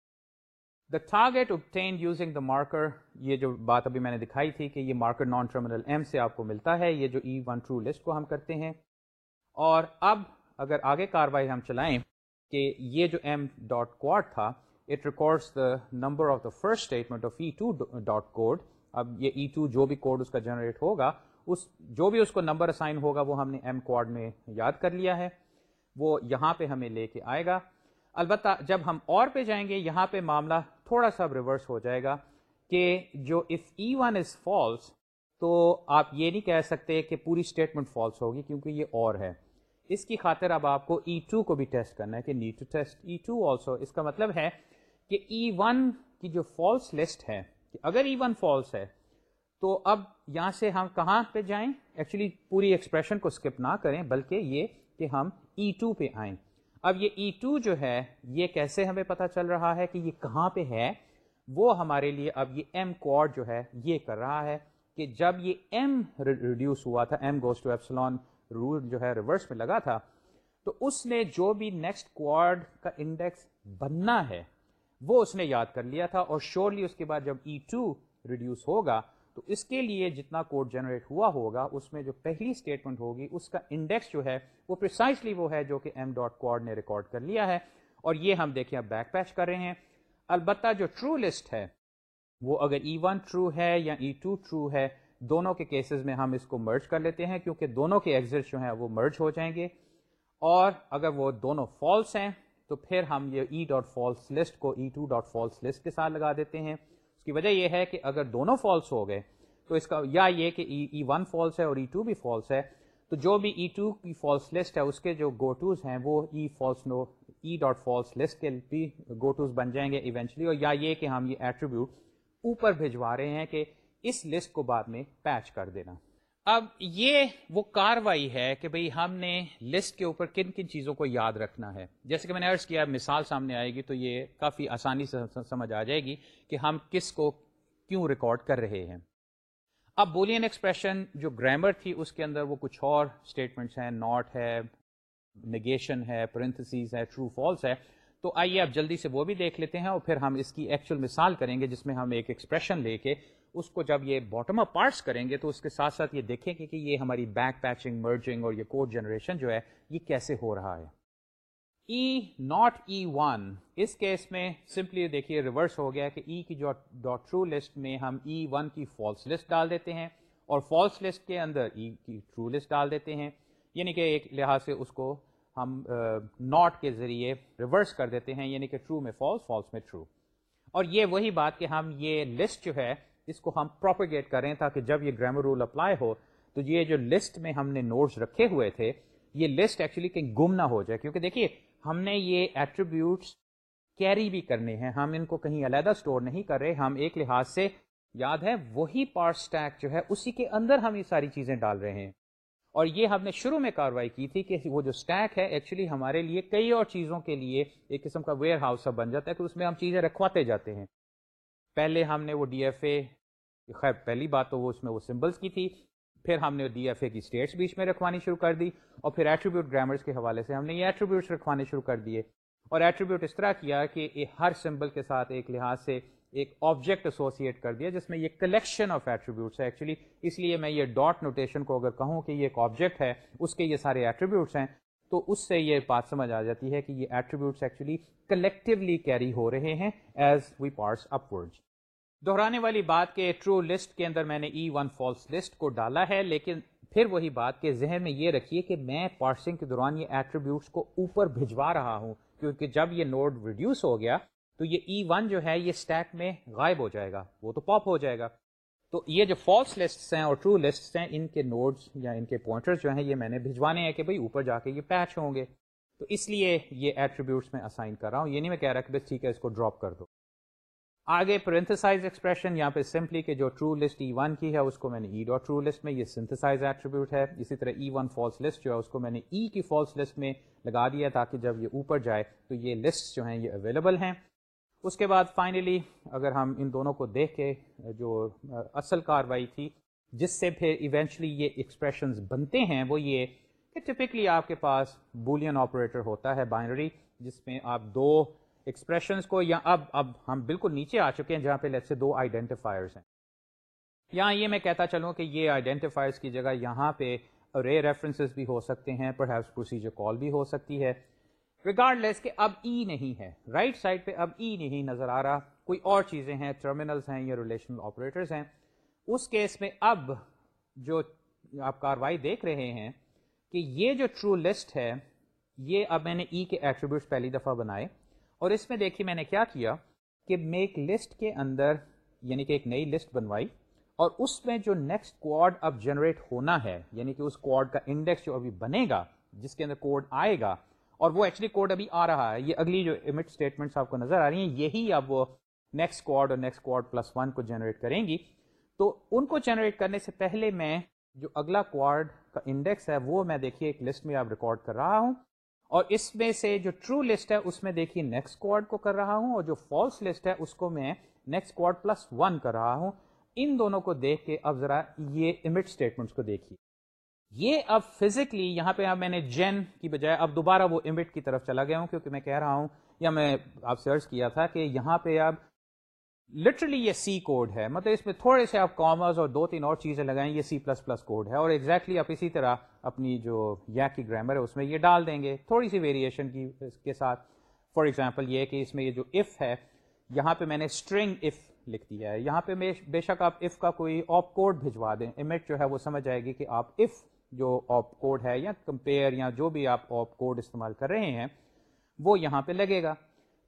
The target obtain using the marker یہ جو بات ابھی میں نے دکھائی تھی کہ یہ مارکر نان ٹرمینل ایم سے آپ کو ملتا ہے، یہ جو ای ون ٹرو لسٹ کو ہم کرتے ہیں۔ اور اب اگر آگے کاروائی ہم چلائیں کہ یہ جو ایم ڈاٹ کوڈ تھا it records the number of the first statement of E two dot code اب یہ e ای ٹو جو بھی کوڈ اس کا جنریٹ ہوگا، اس جو بھی اس کو نمبر اسائن ہوگا، وہ ہم نے ایم کوڈ میں یاد کر لیا ہے۔ وہ یہاں پہ ہمیں لے کے آئے گا۔ البتہ جب ہم اور پہ جائیں گے، یہاں پہ معاملہ تھوڑا سا ریورس ہو جائے گا کہ جو if E one is false تو آپ یہ نہیں کہہ سکتے کہ پوری اسٹیٹمنٹ فالس ہوگی کیونکہ یہ اور ہے۔ اس کی خاطر اب آپ کو e ای ٹو کو بھی ٹیسٹ کرنا ہے کہ need to test E two also اس کا مطلب ہے کہ e ای ون کی جو فالس لسٹ ہے، کہ اگر ای ون فالس ہے، تو اب یہاں سے ہم کہاں پہ جائیں؟ ایکچولی پوری ایکسپریشن کو اسکپ نہ کریں، بلکہ یہ کہ ہم e ای ٹو پہ آئیں۔ اب یہ e ای ٹو جو ہے، یہ کیسے ہمیں پتہ چل رہا ہے کہ یہ کہاں پہ ہے؟ وہ ہمارے لیے اب یہ ایم کوڈ جو ہے، یہ کر رہا ہے کہ جب یہ ایم ریڈیوس ہوا تھا M goes to epsilon rule جو ہے ریورس میں لگا تھا، تو اس نے جو بھی نیکسٹ کوڈ کا انڈیکس بننا ہے وہ اس نے یاد کر لیا تھا اور شیورلی اس کے بعد جب ای ٹو ریڈیوس ہوگا، تو اس کے لیے جتنا کوڈ جنریٹ ہوا ہوگا، اس میں جو پہلی اسٹیٹمنٹ ہوگی، اس کا انڈیکس جو ہے، وہ پرسائسلی وہ ہے جو کہ ایم ڈاٹ کوڈ نے ریکارڈ کر لیا ہے۔ اور یہ ہم دیکھیں، اب بیک پیچ کر رہے ہیں۔ البتہ جو ٹرو لسٹ ہے، وہ اگر ای ون ٹرو ہے یا ای ٹو ٹرو ہے، دونوں کے کیسز میں ہم اس کو مرج کر لیتے ہیں، کیونکہ دونوں کے ایگزٹ جو ہیں، وہ مرج ہو جائیں گے۔ اور اگر وہ دونوں فالس ہیں تو پھر ہم یہ ای ڈاٹ فالس لسٹ کو E two dot false list کے ساتھ لگا دیتے ہیں۔ اس کی وجہ یہ ہے کہ اگر دونوں فالس ہو گئے، تو اس کا یا یہ کہ ای ون فالس ہے اور e ای ٹو بھی فالس ہے، تو جو بھی e ای ٹو کی فالس لسٹ ہے، اس کے جو گو ٹوز ہیں، وہ E false no E dot false list کے بھی گو ٹوز بن جائیں گے ایونچولی اور یا یہ کہ ہم یہ ایٹریبیوٹ اوپر بھجوا رہے ہیں کہ اس لسٹ کو بعد میں پیچ کر دینا۔ اب یہ وہ کاروائی ہے کہ بھئی ہم نے لسٹ کے اوپر کن کن چیزوں کو یاد رکھنا ہے۔ جیسے کہ میں نے عرض کیا، مثال سامنے آئے گی تو یہ کافی آسانی سے سمجھ آ جائے گی کہ ہم کس کو کیوں ریکارڈ کر رہے ہیں۔ اب بولین ایکسپریشن جو گرامر تھی، اس کے اندر وہ کچھ اور اسٹیٹمنٹس ہیں۔ ناٹ ہے، نگیشن ہے، پرنتھسیز ہے، ٹرو، فالس ہے۔ تو آئیے اب جلدی سے وہ بھی دیکھ لیتے ہیں اور پھر ہم اس کی ایکچوئل مثال کریں گے جس میں ہم ایک ایکسپریشن لے کے اس کو جب یہ باٹم اپ پارٹس کریں گے تو اس کے ساتھ ساتھ یہ دیکھیں گے کہ یہ ہماری بیک پیچنگ مرجنگ اور یہ کوڈ جنریشن جو ہے، یہ کیسے ہو رہا ہے۔ ای ناٹ ای ون اس کیس میں سمپلی دیکھیے ریورس ہو گیا کہ ای e کی جو ڈاٹ ٹرو لسٹ میں ہم e ای ون کی فالس لسٹ ڈال دیتے ہیں اور فالس لسٹ کے اندر ای e کی ٹرو لسٹ ڈال دیتے ہیں۔ یعنی کہ ایک لحاظ سے اس کو ہم ناٹ کے ذریعے ریورس کر دیتے ہیں یعنی کہ ٹرو میں فالس فالس میں ٹرو اور یہ وہی بات کہ ہم یہ لسٹ جو ہے اس کو ہم پروپیگیٹ کریں تاکہ جب یہ گرامر رول اپلائی ہو، تو یہ جو لسٹ میں ہم نے نوٹس رکھے ہوئے تھے، یہ لسٹ ایکچولی کہیں گم نہ ہو جائے۔ کیونکہ دیکھیے، ہم نے یہ ایٹریبیوٹس کیری بھی کرنے ہیں۔ ہم ان کو کہیں علیحدہ اسٹور نہیں کر رہے۔ ہم ایک لحاظ سے، یاد ہے، وہی پارٹ اسٹیک جو ہے، اسی کے اندر ہم یہ ساری چیزیں ڈال رہے ہیں۔ اور یہ ہم نے شروع میں کاروائی کی تھی کہ وہ جو اسٹیک ہے ایکچولی ہمارے لیے کئی اور چیزوں کے لیے ایک قسم کا ویئر ہاؤس بن جاتا ہے کہ اس میں ہم چیزیں رکھواتے جاتے ہیں۔ پہلے ہم نے وہ ڈی ایف اے، خیر، پہلی بات تو وہ اس میں وہ سمبلس کی تھی، پھر ہم نے ڈی ایف اے کی اسٹیٹس بیچ میں رکھوانی شروع کر دی، اور پھر ایٹریبیوٹ گرامرس کے حوالے سے ہم نے یہ ایٹریبیوٹس رکھوانے شروع کر دیے۔ اور ایٹریبیوٹ اس طرح کیا کہ ہر سمبل کے ساتھ ایک لحاظ سے ایک آبجیکٹ ایسوسیٹ کر دیا، جس میں یہ کلیکشن آف ایٹریبیوٹس ہے ایکچولی۔ اس لیے میں یہ ڈاٹ نوٹیشن کو اگر کہوں کہ یہ ایک آبجیکٹ ہے، اس کے یہ سارے ایٹریبیوٹس ہیں تو اس سے یہ بات سمجھ آ جاتی ہے کہ یہ ایٹریبیوٹس ایکچولی کلیکٹیولی کیری ہو رہے ہیں ایز وی پارٹس اپورڈ دہرانے والی بات کہ ٹرو لسٹ کے اندر میں نے ای ون فالس لسٹ کو ڈالا ہے، لیکن پھر وہی بات کہ ذہن میں یہ رکھیے کہ میں پارسنگ کے دوران یہ ایٹریبیوٹس کو اوپر بھجوا رہا ہوں، کیونکہ جب یہ نوڈ ریڈیوس ہو گیا تو یہ e ای ون جو ہے، یہ اسٹیک میں غائب ہو جائے گا، وہ تو پاپ ہو جائے گا۔ تو یہ جو فالس لسٹ ہیں اور ٹرو لسٹ ہیں، ان کے نوڈز یا ان کے پوائنٹر جو ہیں، یہ میں نے بھجوانے ہیں کہ بھائی اوپر جا کے یہ پیچ ہوں گے۔ تو اس لیے یہ ایٹریبیوٹس میں اسائن کر رہا ہوں۔ یہ نہیں میں کہہ رہا کہ بس ٹھیک ہے، اس کو ڈراپ کر دو۔ آگے پرنتھسائز ایکسپریشن یہاں پہ سمپلی کہ جو ٹرو لسٹ ای ون کی ہے، اس کو میں نے ای ڈاٹ ٹرو لسٹ میں، یہ سنتھسائز ایٹریبیوٹ ہے۔ اسی طرح ای ون فالس لسٹ جو ہے، اس کو میں نے ای کی فالس لسٹ میں لگا دیا تاکہ جب یہ اوپر جائے تو یہ لسٹ جو ہیں، یہ اویلیبل ہیں۔ اس کے بعد فائنلی اگر ہم ان دونوں کو دیکھ کے جو اصل کاروائی تھی، جس سے پھر ایونچولی یہ ایکسپریشنز بنتے ہیں، وہ یہ کہ ٹپکلی آپ کے پاس بولین آپریٹر ہوتا ہے بائنری جس میں آپ دو ایکسپریشنز کو، یا اب اب ہم بالکل نیچے آ چکے ہیں، جہاں پہ لیٹ سے دو آئیڈینٹیفائرز ہیں۔ یہاں یہ میں کہتا چلوں کہ یہ آئیڈینٹیفائرز کی جگہ یہاں پہ رے ریفرنسز بھی ہو سکتے ہیں پر ہیوس پروسیجر کال بھی ہو سکتی ہے۔ ریگارڈ لیس کہ اب ای e نہیں ہے رائٹ right سائڈ پہ اب ای e نہیں نظر آ رہا، کوئی اور چیزیں ہیں ٹرمینلز ہیں، یا ریلیشنل آپریٹرز ہیں، اس کیس میں اب جو آپ کاروائی دیکھ رہے ہیں کہ یہ جو ٹرو لسٹ ہے، یہ اب میں نے ای e کے ایٹریبیوٹس پہلی دفعہ بنائے اور اس میں دیکھیے میں نے کیا کیا کہ میک لسٹ کے اندر یعنی کہ ایک نئی لسٹ بنوائی اور اس میں جو نیکسٹ کوڈ اب جنریٹ ہونا ہے یعنی کہ اس کوڈ کا انڈیکس جو ابھی بنے گا، جس کے اندر کوڈ آئے گا اور وہ ایکچولی کوڈ ابھی آ رہا ہے۔ یہ اگلی جو امیٹ اسٹیٹمنٹس آپ کو نظر آ رہی ہیں، یہی اب وہ نیکسٹ کوڈ اور نیکسٹ کوڈ پلس ون کو جنریٹ کریں گی۔ تو ان کو جنریٹ کرنے سے پہلے میں جو اگلا کوڈ کا انڈیکس ہے، وہ میں دیکھیے ایک لسٹ میں آپ ریکارڈ کر رہا ہوں۔ اور اس میں سے جو ٹرو لسٹ ہے، اس میں دیکھیے نیکسٹ کوڈ کو کر رہا ہوں اور جو فالس لسٹ ہے، اس کو میں نیکسٹ کوڈ پلس ون کر رہا ہوں۔ ان دونوں کو دیکھ کے اب ذرا یہ امیٹ اسٹیٹمنٹس کو دیکھیے۔ یہ اب فزیکلی یہاں پہ اب میں نے جین کی بجائے اب دوبارہ وہ امٹ کی طرف چلا گیا ہوں کیونکہ میں کہہ رہا ہوں یا میں آپ سرچ کیا تھا کہ یہاں پہ اب لٹرلی یہ سی کوڈ ہے۔ مطلب اس میں تھوڑے سے آپ کامرز اور دو تین اور چیزیں لگائیں، یہ سی پلس پلس کوڈ ہے۔ اور ایگزیکٹلی آپ اسی طرح اپنی جو یا کی گرامر ہے اس میں یہ ڈال دیں گے تھوڑی سی ویریشن کی اس کے ساتھ۔ فار ایگزامپل یہ کہ اس میں یہ جو اف ہے، یہاں پہ میں نے اسٹرنگ اف لکھ دیا ہے۔ یہاں پہ بے شک آپ اف کا کوئی آپ کوڈ بھجوا دیں۔ امیٹ جو ہے وہ سمجھ آئے گی کہ آپ اف جو آپ کوڈ ہے یا کمپیئر یا جو بھی آپ آپ کوڈ استعمال کر رہے ہیں، وہ یہاں پہ لگے گا۔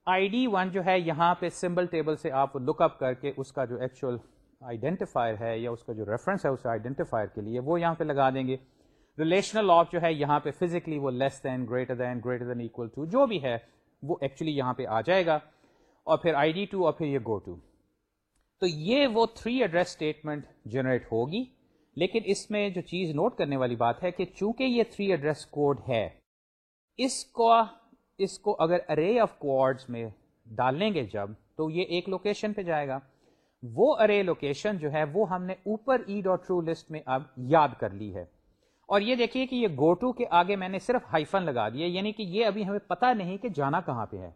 آئی ڈی ون جو ہے، یہاں پہ سمبل ٹیبل سے آپ لک اپ کر کے اس کا جو ایکچوئل آئیڈینٹیفائر ہے یا اس کا جو ریفرنس ہے اس آئیڈینٹیفائر کے لیے وہ یہاں پہ لگا دیں گے۔ ریلیشنل آف جو ہے، یہاں پہ فزیکلی وہ less than greater than greater than equal to جو بھی ہے، وہ ایکچولی یہاں پہ آ جائے گا۔ اور پھر آئی ڈی ٹو اور پھر یہ گو ٹو تو یہ وہ تھری ایڈریس اسٹیٹمنٹ جنریٹ ہوگی۔ لیکن اس میں جو چیز نوٹ کرنے والی بات ہے کہ چونکہ یہ تھری ایڈریس کوڈ ہے، اس کو اس کو اگر ارے آف کوڈز میں ڈال لیں گے جب، تو یہ ایک لوکیشن پہ جائے گا۔ وہ ارے لوکیشن جو ہے، وہ ہم نے اوپر ای ڈاٹ ٹرو لسٹ میں اب یاد کر لی ہے۔ اور یہ دیکھیے کہ یہ گو ٹو کے آگے میں نے صرف ہائفن لگا دیا یعنی کہ یہ ابھی ہمیں پتا نہیں کہ جانا کہاں پہ ہے۔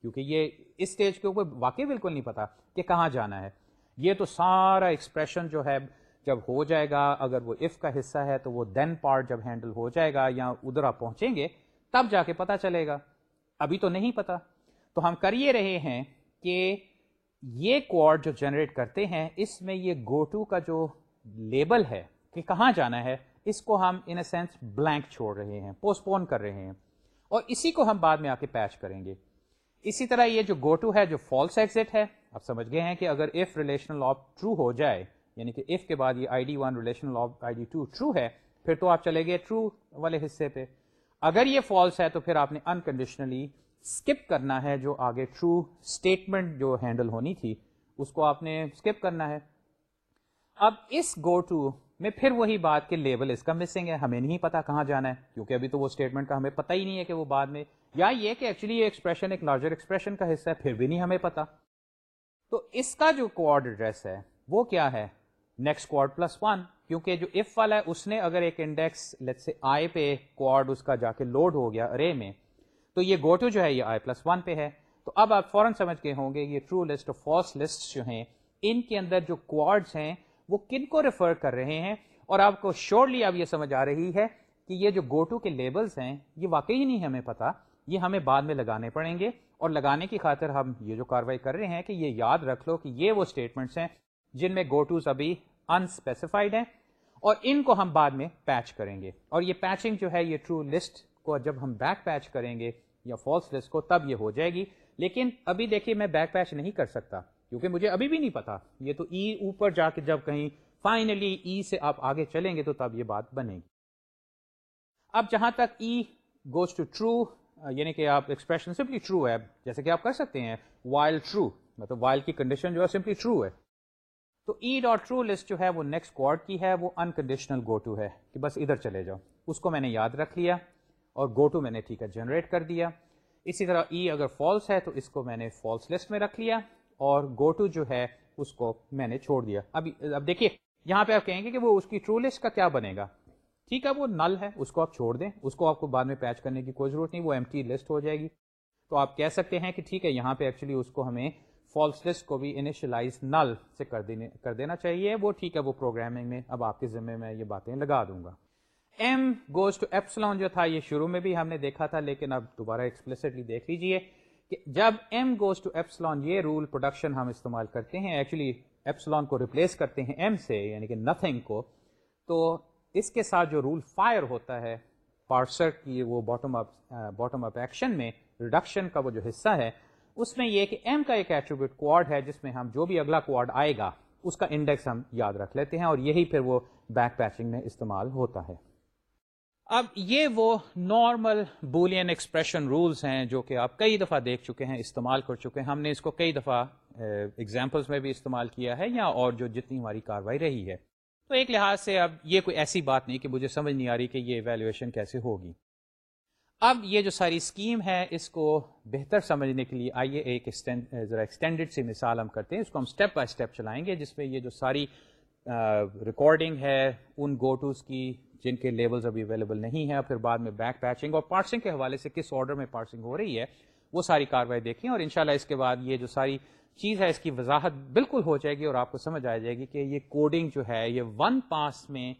کیونکہ یہ اس اسٹیج کے اوپر واقعی بالکل نہیں پتا کہ کہاں جانا ہے۔ یہ تو سارا ایکسپریشن جو ہے جب ہو جائے گا، اگر وہ اف کا حصہ ہے تو وہ دین پارٹ جب ہینڈل ہو جائے گا یا ادھر آپ پہنچیں گے، تب جا کے پتا چلے گا۔ ابھی تو نہیں پتا تو ہم کر یہ رہے ہیں کہ یہ کوڈ جو جنریٹ کرتے ہیں، اس میں یہ گو ٹو کا جو لیبل ہے کہ کہاں جانا ہے، اس کو ہم ان اے سینس بلینک چھوڑ رہے ہیں پوسٹ پون کر رہے ہیں۔ اور اسی کو ہم بعد میں آ کے پیچ کریں گے۔ اسی طرح یہ جو گو ٹو ہے، جو فالس ایگزٹ ہے، آپ سمجھ گئے ہیں کہ اگر اف ریلیشنل آف ٹرو ہو جائے یعنی کہ اف کے بعد یہ I D one relation I D two true ہے، پھر تو آپ چلے گئے ٹرو والے حصے پہ۔ اگر یہ فالس ہے تو پھر آپ نے انکنڈیشنلی اسکپ کرنا ہے جو آگے ٹرو اسٹیٹمنٹ جو ہینڈل ہونی تھی، اس کو آپ نے اسکپ کرنا ہے۔ اب اس گو ٹو میں پھر وہی بات کہ لیبل اس کا مسنگ ہے، ہمیں نہیں پتا کہاں جانا ہے، کیونکہ ابھی تو وہ اسٹیٹمنٹ کا ہمیں پتہ ہی نہیں ہے کہ وہ بعد میں۔ یا یہ کہ ایکچولی یہ ایکسپریشن ایک لارجر ایکسپریشن کا حصہ ہے، پھر بھی نہیں ہمیں پتا۔ تو اس کا جو کوڈ ایڈریس ہے، وہ کیا ہے؟ نیکسٹ کوڈ پلس ون کیونکہ جو اف والا ہے، اس نے اگر ایک انڈیکس لیٹ سے آئی پہ کوڈ اس کا جا کے لوڈ ہو گیا ارے میں، تو یہ گو ٹو جو ہے، یہ آئی پلس ون پہ ہے۔ تو اب آپ فوراً سمجھ گئے ہوں گے، یہ ٹرو لسٹ اور فالس لسٹ جو ہیں، ان کے اندر جو کوڈس ہیں، وہ کن کو ریفر کر رہے ہیں؟ اور آپ کو شیورلی اب یہ سمجھ آ رہی ہے کہ یہ جو گو ٹو کے لیبلس ہیں، یہ واقعی نہیں ہمیں پتا، یہ ہمیں بعد میں لگانے پڑیں گے۔ اور لگانے کی خاطر ہم یہ جو کاروائی کر رہے ہیں کہ یہ یاد رکھ لو کہ یہ وہ اسٹیٹمنٹس ہیں جن میں گو ٹوز ابھی انسپیسیفائڈ ہیں اور ان کو ہم بعد میں پیچ کریں گے۔ اور یہ پیچنگ جو ہے، یہ ٹرو لسٹ کو جب ہم بیک پیچ کریں گے یا فالس لسٹ کو، تب یہ ہو جائے گی۔ لیکن ابھی دیکھیے، میں بیک پیچ نہیں کر سکتا، کیونکہ مجھے ابھی بھی نہیں پتا۔ یہ تو ای اوپر جا کے جب کہیں فائنلی ای e سے آپ آگے چلیں گے تو تب یہ بات بنے گی۔ اب جہاں تک ای گوز ٹو ٹرو یعنی کہ آپ ایکسپریشن سمپلی ٹرو ہے، جیسے کہ آپ کر سکتے ہیں وائل ٹرو مطلب وائل کی کنڈیشن جو ہے سمپلی ٹرو ہے۔ تو ای ڈاٹ ٹرو لسٹ جو ہے وہ نیکسٹ کوارڈ کی ہے، وہ انکنڈیشنل گو ٹو ہے کہ بس ادھر چلے جاؤ۔ اس کو میں نے یاد رکھ لیا اور گو ٹو میں نے ٹھیک ہے جنریٹ کر دیا۔ اسی طرح ای e اگر فالس ہے تو اس کو میں نے فالس لسٹ میں رکھ لیا اور گو ٹو جو ہے اس کو میں نے چھوڑ دیا۔ اب اب دیکھیے، یہاں پہ آپ کہیں گے کہ وہ اس کی ٹرو لسٹ کا کیا بنے گا؟ ٹھیک ہے، وہ نل ہے، اس کو آپ چھوڑ دیں۔ اس کو آپ کو بعد میں پیچ کرنے کی کوئی ضرورت نہیں، وہ ایم ٹی لسٹ ہو جائے گی۔ تو آپ کہہ سکتے ہیں کہ ٹھیک ہے، یہاں پہ ایکچولی اس کو ہمیں فالس لسٹ کو بھی انیشلائز نل سے کر دینے کر دینا چاہیے۔ وہ ٹھیک ہے، وہ پروگرامنگ میں اب آپ کے ذمے میں یہ باتیں لگا دوں گا۔ ایم گوز ٹو ایپسلون جو تھا، یہ شروع میں بھی ہم نے دیکھا تھا، لیکن اب دوبارہ ایکسپلسٹلی دیکھ لیجیے کہ جب ایم گوز ٹو ایپسلون یہ رول پروڈکشن ہم استعمال کرتے ہیں۔ ایکچولی ایپسلون کو ریپلیس کرتے ہیں ایم سے یعنی کہ نتھنگ کو۔ تو اس کے ساتھ جو رول فائر ہوتا ہے پارسر کی وہ bottom up bottom up action میں ریڈکشن کا وہ جو حصہ ہے اس میں یہ کہ ایم کا ایک ایٹریبیوٹ کوڈ ہے جس میں ہم جو بھی اگلا کوڈ آئے گا، اس کا انڈیکس ہم یاد رکھ لیتے ہیں اور یہی پھر وہ بیک پیچنگ میں استعمال ہوتا ہے۔ اب یہ وہ نارمل بولین ایکسپریشن رولز ہیں جو کہ آپ کئی دفعہ دیکھ چکے ہیں، استعمال کر چکے ہیں۔ ہم نے اس کو کئی دفعہ ایگزامپلس میں بھی استعمال کیا ہے یا اور جو جتنی ہماری کاروائی رہی ہے۔ تو ایک لحاظ سے اب یہ کوئی ایسی بات نہیں کہ مجھے سمجھ نہیں آ رہی کہ یہ ایویلویشن کیسے ہوگی۔ اب یہ جو ساری اسکیم ہے، اس کو بہتر سمجھنے کے لیے آئیے ایک ذرا ایکسٹینڈیڈ سی مثال ہم کرتے ہیں۔ اس کو ہم اسٹیپ بائی اسٹیپ چلائیں گے، جس میں یہ جو ساری ریکارڈنگ ہے، ان گو ٹوز کی جن کے لیولز ابھی اویلیبل نہیں ہیں، پھر بعد میں بیک پیچنگ اور پارسنگ کے حوالے سے کس آرڈر میں پارسنگ ہو رہی ہے، وہ ساری کاروائی دیکھیں۔ اور انشاءاللہ اس کے بعد یہ جو ساری چیز ہے، اس کی وضاحت بالکل ہو جائے گی اور آپ کو سمجھ آ جائے گی کہ یہ کوڈنگ جو ہے، یہ ون پاس میں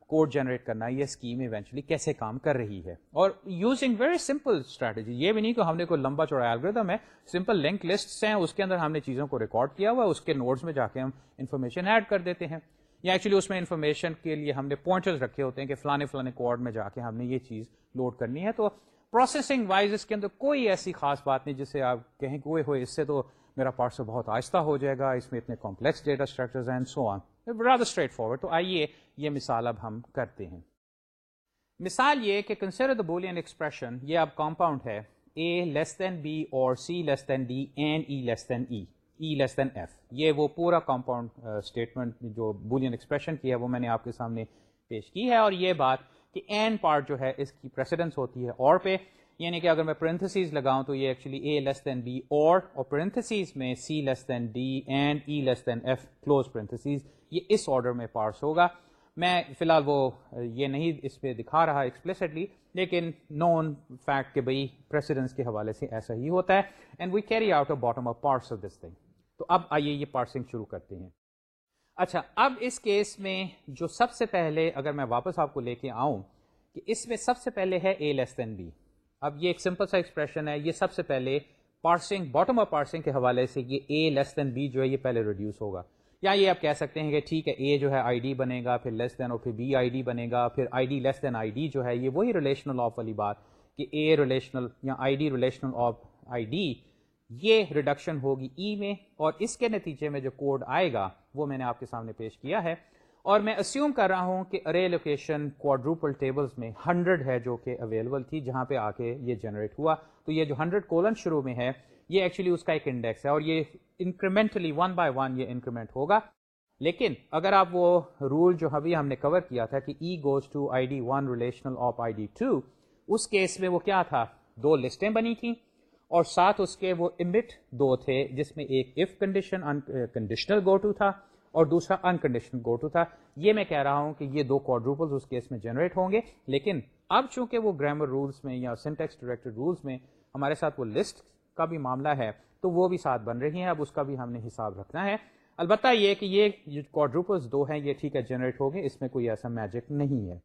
کوڈ جنریٹ کرنا، یہ اسکیم ایونچولی کیسے کام کر رہی ہے؟ اور یوزنگ ویری سمپل اسٹریٹجی یہ بھی نہیں کہ ہم نے کوئی لمبا چوڑا الگریدم ہے سمپل لنک لسٹ ہیں، اس کے اندر ہم نے چیزوں کو ریکارڈ کیا ہوا ہے اس کے نوٹس میں جا کے ہم انفارمیشن ایڈ کر دیتے ہیں۔ یا ایکچولی اس میں انفارمیشن کے لیے ہم نے پوائنٹرز رکھے ہوتے ہیں کہ فلانے فلانے کوڈ میں جا کے ہم نے یہ چیز لوڈ کرنی ہے۔ تو پروسیسنگ وائز اس کے اندر کوئی ایسی خاص بات نہیں، جسے آپ کہیں کہ ہوئے ہوئے، اس سے تو میرا پارسل بہت آہستہ ہو جائے گا، اس میں اتنے کمپلیکس ڈیٹا اسٹرکچرز ہیں سو آن اسٹریٹ فارورڈ تو آئیے یہ مثال اب ہم کرتے ہیں۔ مثال یہ کہ کنسیڈر دا بولین ایکسپریشن یہ اب کمپاؤنڈ ہے۔ اے less than B or C less than D and E less than E E less than F یہ وہ پورا کمپاؤنڈ اسٹیٹمنٹ uh, جو بولین ایکسپریشن کی ہے، وہ میں نے آپ کے سامنے پیش کی ہے۔ اور یہ بات کہ این پارٹ جو ہے، اس کی پریسیڈنس ہوتی ہے اور پہ۔ یعنی کہ اگر میں پرنتھسیز لگاؤں تو یہ actually A less than B or parentheses میں C less than D and E less than F close parentheses یہ اس آرڈر میں پارس ہوگا۔ میں فی الحال وہ، یہ نہیں اس پہ دکھا رہا ایکسپلسٹلی لیکن نون فیکٹ کہ بھائی پریسیڈنس کے حوالے سے ایسا ہی ہوتا ہے۔ And we carry out a bottom of parse of this thing تو اب آئیے یہ پارسنگ شروع کرتے ہیں۔ اچھا اب اس کیس میں جو سب سے پہلے اگر میں واپس آپ کو لے کے آؤں کہ اس میں سب سے پہلے ہے اے لیس دین بی اب یہ ایک سمپل سا ایکسپریشن ہے، یہ سب سے پہلے پارسنگ باٹم آف پارسنگ کے حوالے سے یہ اے لیس دین بی جو ہے، یہ پہلے ریڈیوس ہوگا۔ یا یہ آپ کہہ سکتے ہیں کہ ٹھیک ہے اے جو ہے آئی ڈی بنے گا، پھر لیس دین اور پھر بی آئی ڈی بنے گا، پھر I D less then I D جو ہے، یہ وہی ریلیشنل آف والی بات کہ اے ریلیشنل یا I D relational of I D یہ ریڈکشن ہوگی ای e میں اور اس کے نتیجے میں جو کوڈ آئے گا، وہ میں نے آپ کے سامنے پیش کیا ہے۔ اور میں اسیوم کر رہا ہوں کہ ارے لوکیشن کوڈروپل ٹیبلز میں ہنڈریڈ ہے جو کہ اویلیبل تھی، جہاں پہ آ کے یہ جنریٹ ہوا۔ تو یہ جو ہنڈریڈ کولن شروع میں ہے یہ ایکچولی اس کا ایک انڈیکس ہے اور یہ انکریمنٹلی ون بائی ون یہ انکریمنٹ ہوگا۔ لیکن اگر آپ وہ رول جو ابھی ہم نے کور کیا تھا کہ E goes to I D one relational of I D two us case میں وہ کیا تھا؟ دو لسٹیں بنی تھیں اور ساتھ اس کے وہ امٹ دو تھے، جس میں ایک if condition conditional go to تھا اور دوسرا انکنڈیشنل گو ٹو تھا۔ یہ میں کہہ رہا ہوں کہ یہ دو کوڈروپل اس کیس میں جنریٹ ہوں گے۔ لیکن اب چونکہ وہ گرامر رولس میں یا سنٹیکس ڈائریکٹڈ رولس میں ہمارے ساتھ وہ لسٹ کا بھی معاملہ ہے، تو وہ بھی ساتھ بن رہی ہیں، اب اس کا بھی ہم نے حساب رکھنا ہے۔ البتہ یہ کہ یہ کوڈروپلس دو ہیں، یہ ٹھیک ہے جنریٹ ہو گئے، اس میں کوئی ایسا میجک نہیں ہے۔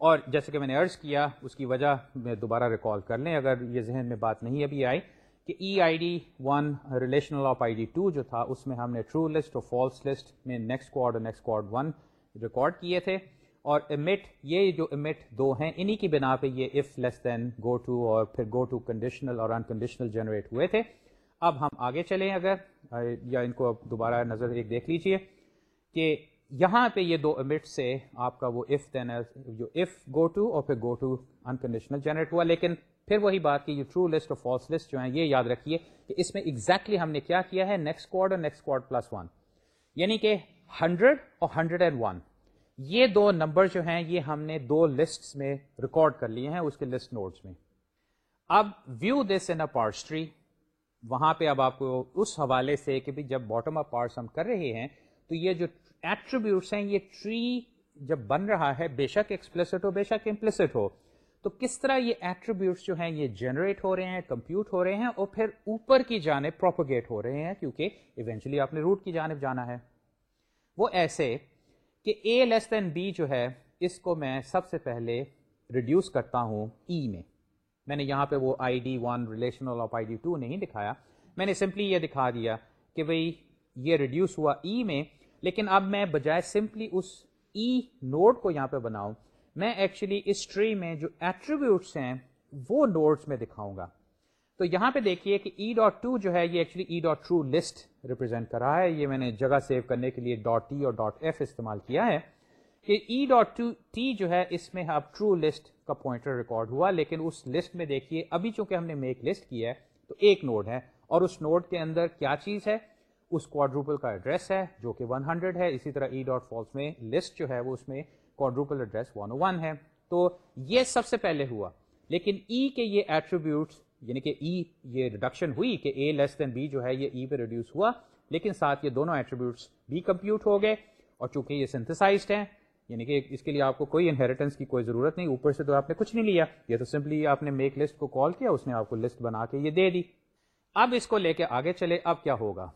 اور جیسے کہ میں نے ارض کیا، اس کی وجہ میں دوبارہ ریکال کر لیں، اگر یہ ذہن میں بات نہیں ابھی آئی کہ E I D one relational of I D two جو تھا، اس میں ہم نے ٹرو لسٹ اور فالس لسٹ میں نیکسٹ کوڈ اور نیکسٹ کوڈ ون ریکارڈ کیے تھے۔ اور امٹ یہ جو امٹ دو ہیں، انہی کی بنا پہ یہ if less than go to اور پھر گو ٹو کنڈیشنل اور انکنڈیشنل جنریٹ ہوئے تھے۔ اب ہم آگے چلیں، اگر یا ان کو دوبارہ نظر ایک دیکھ لیجیے کہ یہاں پہ یہ دو امٹ سے آپ کا وہ اف دین جو اف گو ٹو اور پھر گو ٹو انکنڈیشنل جنریٹ ہوا۔ لیکن پھر وہی بات کی یہ ٹرو لسٹ اور فالس لسٹ جو ہیں، یہ یاد رکھیے کہ اس میں ایگزیکٹلی exactly ہم نے کیا کیا ہے نیکسٹ کوڈ اور نیکسٹ کوڈ پلس ون یعنی کہ ہنڈریڈ اور ہنڈریڈ اینڈ ون یہ دو نمبر جو ہیں، یہ ہم نے دو لسٹ میں ریکارڈ کر لیے ہیں، اس کے لسٹ نوٹس میں۔ اب ویو دس ان پارٹسٹری وہاں پہ اب آپ کو اس حوالے سے کہ جب باٹم اپ پارٹس ہم کر رہے ہیں، تو یہ جو ایٹریبیوٹس ہیں، یہ ٹری جب بن رہا ہے، بے شک ایکسپلسٹ ہو، بے شک امپلسٹ ہو۔ تو کس طرح یہ ایٹریبیوٹس جو ہیں، یہ جنریٹ ہو رہے ہیں کمپیوٹ ہو رہے ہیں، اور پھر اوپر کی جانب پروپوگیٹ ہو رہے ہیں، کیونکہ ایونچولی آپ نے روٹ کی جانب جانا ہے۔ وہ ایسے کہ اے لیس دین بی جو ہے، اس کو میں سب سے پہلے ریڈیوس کرتا ہوں ای e میں۔ میں نے یہاں پہ وہ I D one relational of I D two نہیں دکھایا۔ میں نے سمپلی یہ دکھا دیا کہ بھائی یہ ریڈیوس ہوا ای e میں، لیکن اب میں بجائے سمپلی اس ای e نوڈ کو یہاں پہ بناؤں، میں ایکچولی اس ٹری میں جو ایٹریبیوٹس ہیں وہ نوڈس میں دکھاؤں گا۔ تو یہاں پہ دیکھیے کہ ای ڈاٹ ٹو جو ہے، یہ actually E dot true list represent کر رہا ہے۔ یہ میں نے جگہ سیو کرنے کے لیے ڈاٹ ٹی اور ڈاٹ ایف استعمال کیا ہے۔ کہ ای ڈاٹ ٹو ٹی جو ہے، اس میں اب ٹرو لسٹ کا پوائنٹر ریکارڈ ہوا، لیکن اس لسٹ میں دیکھیے، ابھی چونکہ ہم نے میک لسٹ کیا ہے، تو ایک نوڈ ہے۔ اور اس نوڈ کے اندر کیا چیز ہے؟ اس کوڈروپل کا ایڈریس ہے، جو کہ 100 ہے۔ اسی طرح ای ڈاٹ فالس میں لسٹ جو ہے، وہ اس میں کوڈروپل ایڈریس 101 ہے۔ تو یہ سب سے پہلے ہوا۔ لیکن ای e کے یہ ایٹریبیوٹس یعنی کہ ای یہ ریڈکشن ہوئی کہ اے لیس دین بی جو ہے یہ ای پہ ریڈیوس ہوا، لیکن ساتھ یہ دونوں ایٹریبیوٹس بھی کمپیوٹ ہو گئے اور چونکہ یہ سنتھسائزڈ ہیں یعنی کہ اس کے لیے آپ کو کوئی انہیریٹنس کی کوئی ضرورت نہیں، اوپر سے تو آپ نے کچھ نہیں لیا یہ تو سمپلی آپ نے میک لسٹ کو کال کیا، اس نے آپ کو لسٹ بنا کے یہ دے دی۔ اب اس کو لے کے آگے چلے، اب کیا ہوگا؟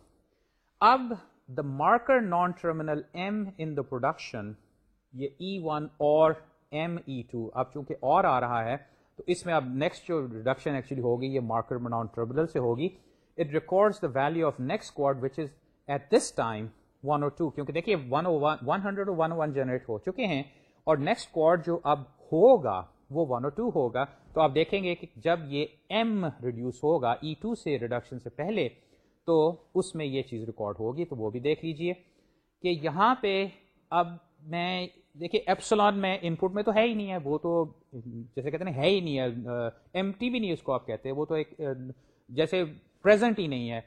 اب the marker non terminal M in the production یہ e ای ون اور ایم ای ٹو اب چونکہ اور آ رہا ہے تو اس میں اب نیکسٹ جو ریڈکشن ایکچولی ہوگی، یہ مارکر نان ٹرمینل سے ہوگی it records the value of next code which is at this time one اور ٹو کیونکہ دیکھیے one one hundred one one generate ہو چکے ہیں اور نیکسٹ کوڈ جو اب ہوگا وہ ون اور ٹو ہوگا. تو آپ دیکھیں گے کہ جب یہ ایم ریڈیوس ہوگا e ای ٹو سے ریڈکشن سے پہلے، تو اس میں یہ چیز ریکارڈ ہوگی. تو وہ بھی دیکھ لیجیے کہ یہاں پہ اب میں دیکھیے ایپسلان میں ان پٹ میں تو ہے ہی نہیں ہے، وہ تو جیسے کہتے ہیں ہے ہی نہیں ہے ایم ٹی بھی نہیں اس کو آپ کہتے وہ تو ایک جیسے پریزنٹ ہی نہیں ہے۔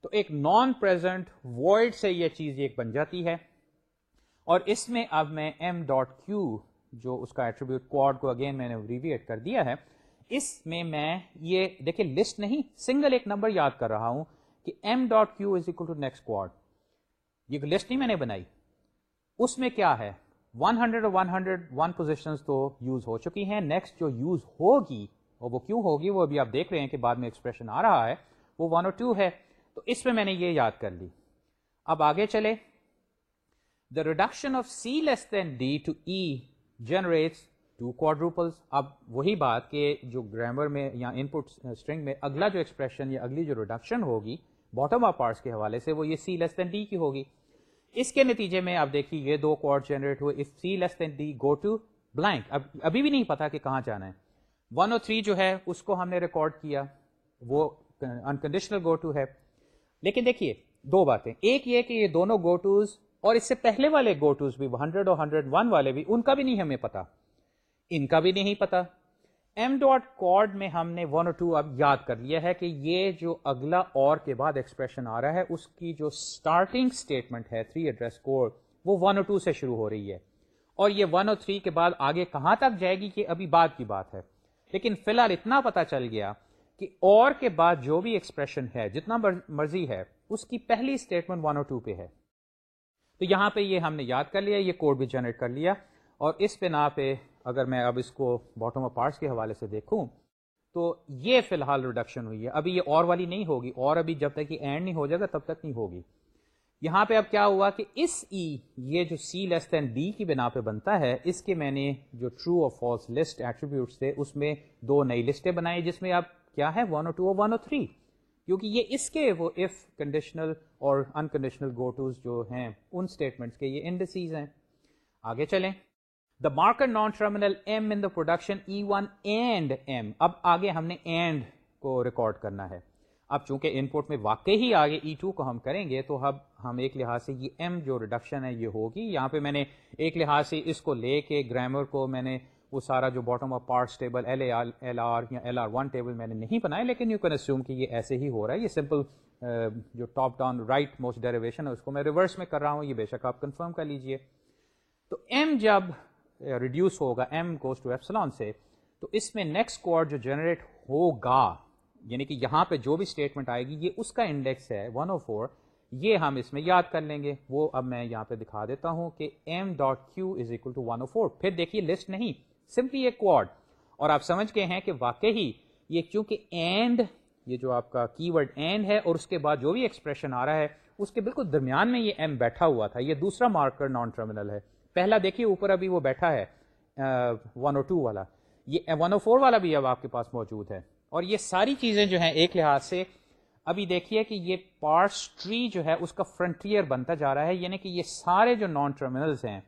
تو ایک نان پریزنٹ وائڈ سے یہ چیز ایک بن جاتی ہے۔ اور اس میں اب میں ایم ڈاٹ کیو جو اس کا ایٹریبیوٹ کوڈ کو اگین میں نے ریویٹ کر دیا ہے، اس میں میں یہ دیکھیں لسٹ نہیں سنگل ایک نمبر یاد کر رہا ہوں کہ M dot Q is equal to next code یہ لسٹ نہیں میں نے بنائی۔ اس میں کیا ہے؟ 100 hundred one hundred one position تو یوز ہو چکی ہیں۔ نیکسٹ جو یوز ہوگی اور وہ کیوں ہوگی، وہ ابھی آپ دیکھ رہے ہیں کہ بعد میں ایکسپریشن آ رہا ہے۔ وہ ون اور ٹو ہے۔ تو اس میں میں نے یہ یاد کر لی۔ اب آگے چلے۔ The reduction of C less than D to E generates two quadruples اب وہی بات کہ جو گرامر میں یا ان پٹ اسٹرنگ میں اگلا جو ایکسپریشن یا اگلی جو ریڈکشن ہوگی باٹم آف پارٹس کے حوالے سے وہ یہ سی لیس دین ڈی کی ہوگی۔ اس کے نتیجے میں آپ دیکھیے یہ دو کوڈ جنریٹ ہوئے if C less than D go to blank اب ابھی بھی نہیں پتا کہ کہاں جانا ہے۔ ون او تھری جو ہے، اس کو ہم نے ریکارڈ کیا۔ وہ انکنڈیشنل گو ٹو ہے۔ لیکن دیکھیے، دو باتیں۔ ایک یہ کہ یہ دونوں گو ٹوز اور اس سے پہلے والے گو ٹوز بھی ہنڈریڈ اور ہنڈریڈ ون والے بھی، ان کا بھی نہیں ہمیں پتا۔ ان کا بھی نہیں پتا۔ ایم ڈاٹ کوڈ میں ہم نے ون اور ٹو اب یاد کر لیا ہے کہ یہ جو اگلا اور کے بعد ایکسپریشن آ رہا ہے، اس کی جو اسٹارٹنگ اسٹیٹمنٹ ہے تھری ایڈریس کوڈ وہ ون اور ٹو سے شروع ہو رہی ہے۔ اور یہ ون اور تھری کے بعد آگے کہاں تک جائے گی کہ ابھی بعد کی بات ہے۔ لیکن فی الحال اتنا پتا چل گیا کہ اور کے بعد جو بھی ایکسپریشن ہے، جتنا مرضی ہے، اس کی پہلی اسٹیٹمنٹ ون اور ٹو پہ ہے۔ تو یہاں پہ یہ ہم نے یاد کر لیا، یہ کوڈ بھی جنریٹ کر لیا۔ اور اس پہ نا پہ اگر میں اب اس کو باٹم آف پارٹس کے حوالے سے دیکھوں، تو یہ فی الحال ریڈکشن ہوئی ہے۔ ابھی یہ اور والی نہیں ہوگی، اور ابھی جب تک یہ اینڈ نہیں ہو جائے گا، تب تک نہیں ہوگی۔ یہاں پہ اب کیا ہوا کہ اس ای یہ جو سی لیس دین ڈی کی بنا پہ بنتا ہے، اس کے میں نے جو ٹرو اور فالس لسٹ ایٹریبیوٹس تھے، اس میں دو نئی لسٹیں بنائی، جس میں اب کیا ہے ون او ٹو اور ون او تھری کیونکہ یہ اس کے وہ اف کنڈیشنل اور انکنڈیشنل گو ٹوز جو ہیں، ان اسٹیٹمنٹس کے یہ انڈسیز ہیں۔ آگے چلیں۔ The marker non terminal M in the production E one and M اب آگے ہم نے اینڈ کو ریکارڈ کرنا ہے۔ اب چونکہ ان پٹ میں واقعی ہی آگے e ای ٹو کو ہم کریں گے، تو اب ہم ایک لحاظ سے یہ ایم جو ریڈکشن ہے، یہ ہوگی۔ یہاں پہ میں نے ایک لحاظ سے اس کو لے کے گرامر کو میں نے وہ سارا جو bottom of parse table L A L R یا ایل آر ون ٹیبل میں نے نہیں بنایا، لیکن یو کین اسیوم کہ یہ ایسے ہی ہو رہا ہے۔ یہ سمپل uh, جو top down right most derivation ہے، اس کو میں ریورس میں کر رہا ہوں۔ یہ بے شک آپ کنفرم کر لیجیے۔ تو ایم جب ریڈیوس ہوگا ایم گوز ٹو ایپسلان سے، تو اس میں نیکسٹ کوڈ جو جنریٹ ہوگا یعنی کہ یہاں پہ جو بھی اسٹیٹمنٹ آئے گی، یہ اس کا انڈیکس ہے 104 یہ ہم اس میں یاد کر لیں گے۔ وہ اب میں یہاں پہ دکھا دیتا ہوں کہ M dot Q is equal to one O four پھر دیکھیے لسٹ نہیں سمپلی ایک کوڈ اور آپ سمجھ گئے ہیں کہ واقعی یہ چونکہ اینڈ یہ جو آپ کا کی ورڈ اینڈ ہے، اور اس کے بعد جو بھی ایکسپریشن آ رہا ہے، اس کے بالکل درمیان میں یہ ایم بیٹھا ہوا تھا، یہ دوسرا مارکر نان ٹرمینل ہے۔ پہلا دیکھیے اوپر ابھی وہ بیٹھا ہے ون او ٹو والا۔ یہ ون او فور والا بھی اب آپ کے پاس موجود ہے۔ اور یہ ساری چیزیں جو ہیں ایک لحاظ سے، ابھی دیکھیے کہ یہ پارٹس ٹری جو ہے، اس کا فرنٹیئر بنتا جا رہا ہے۔ یعنی کہ یہ سارے جو نان ٹرمینلز ہیں،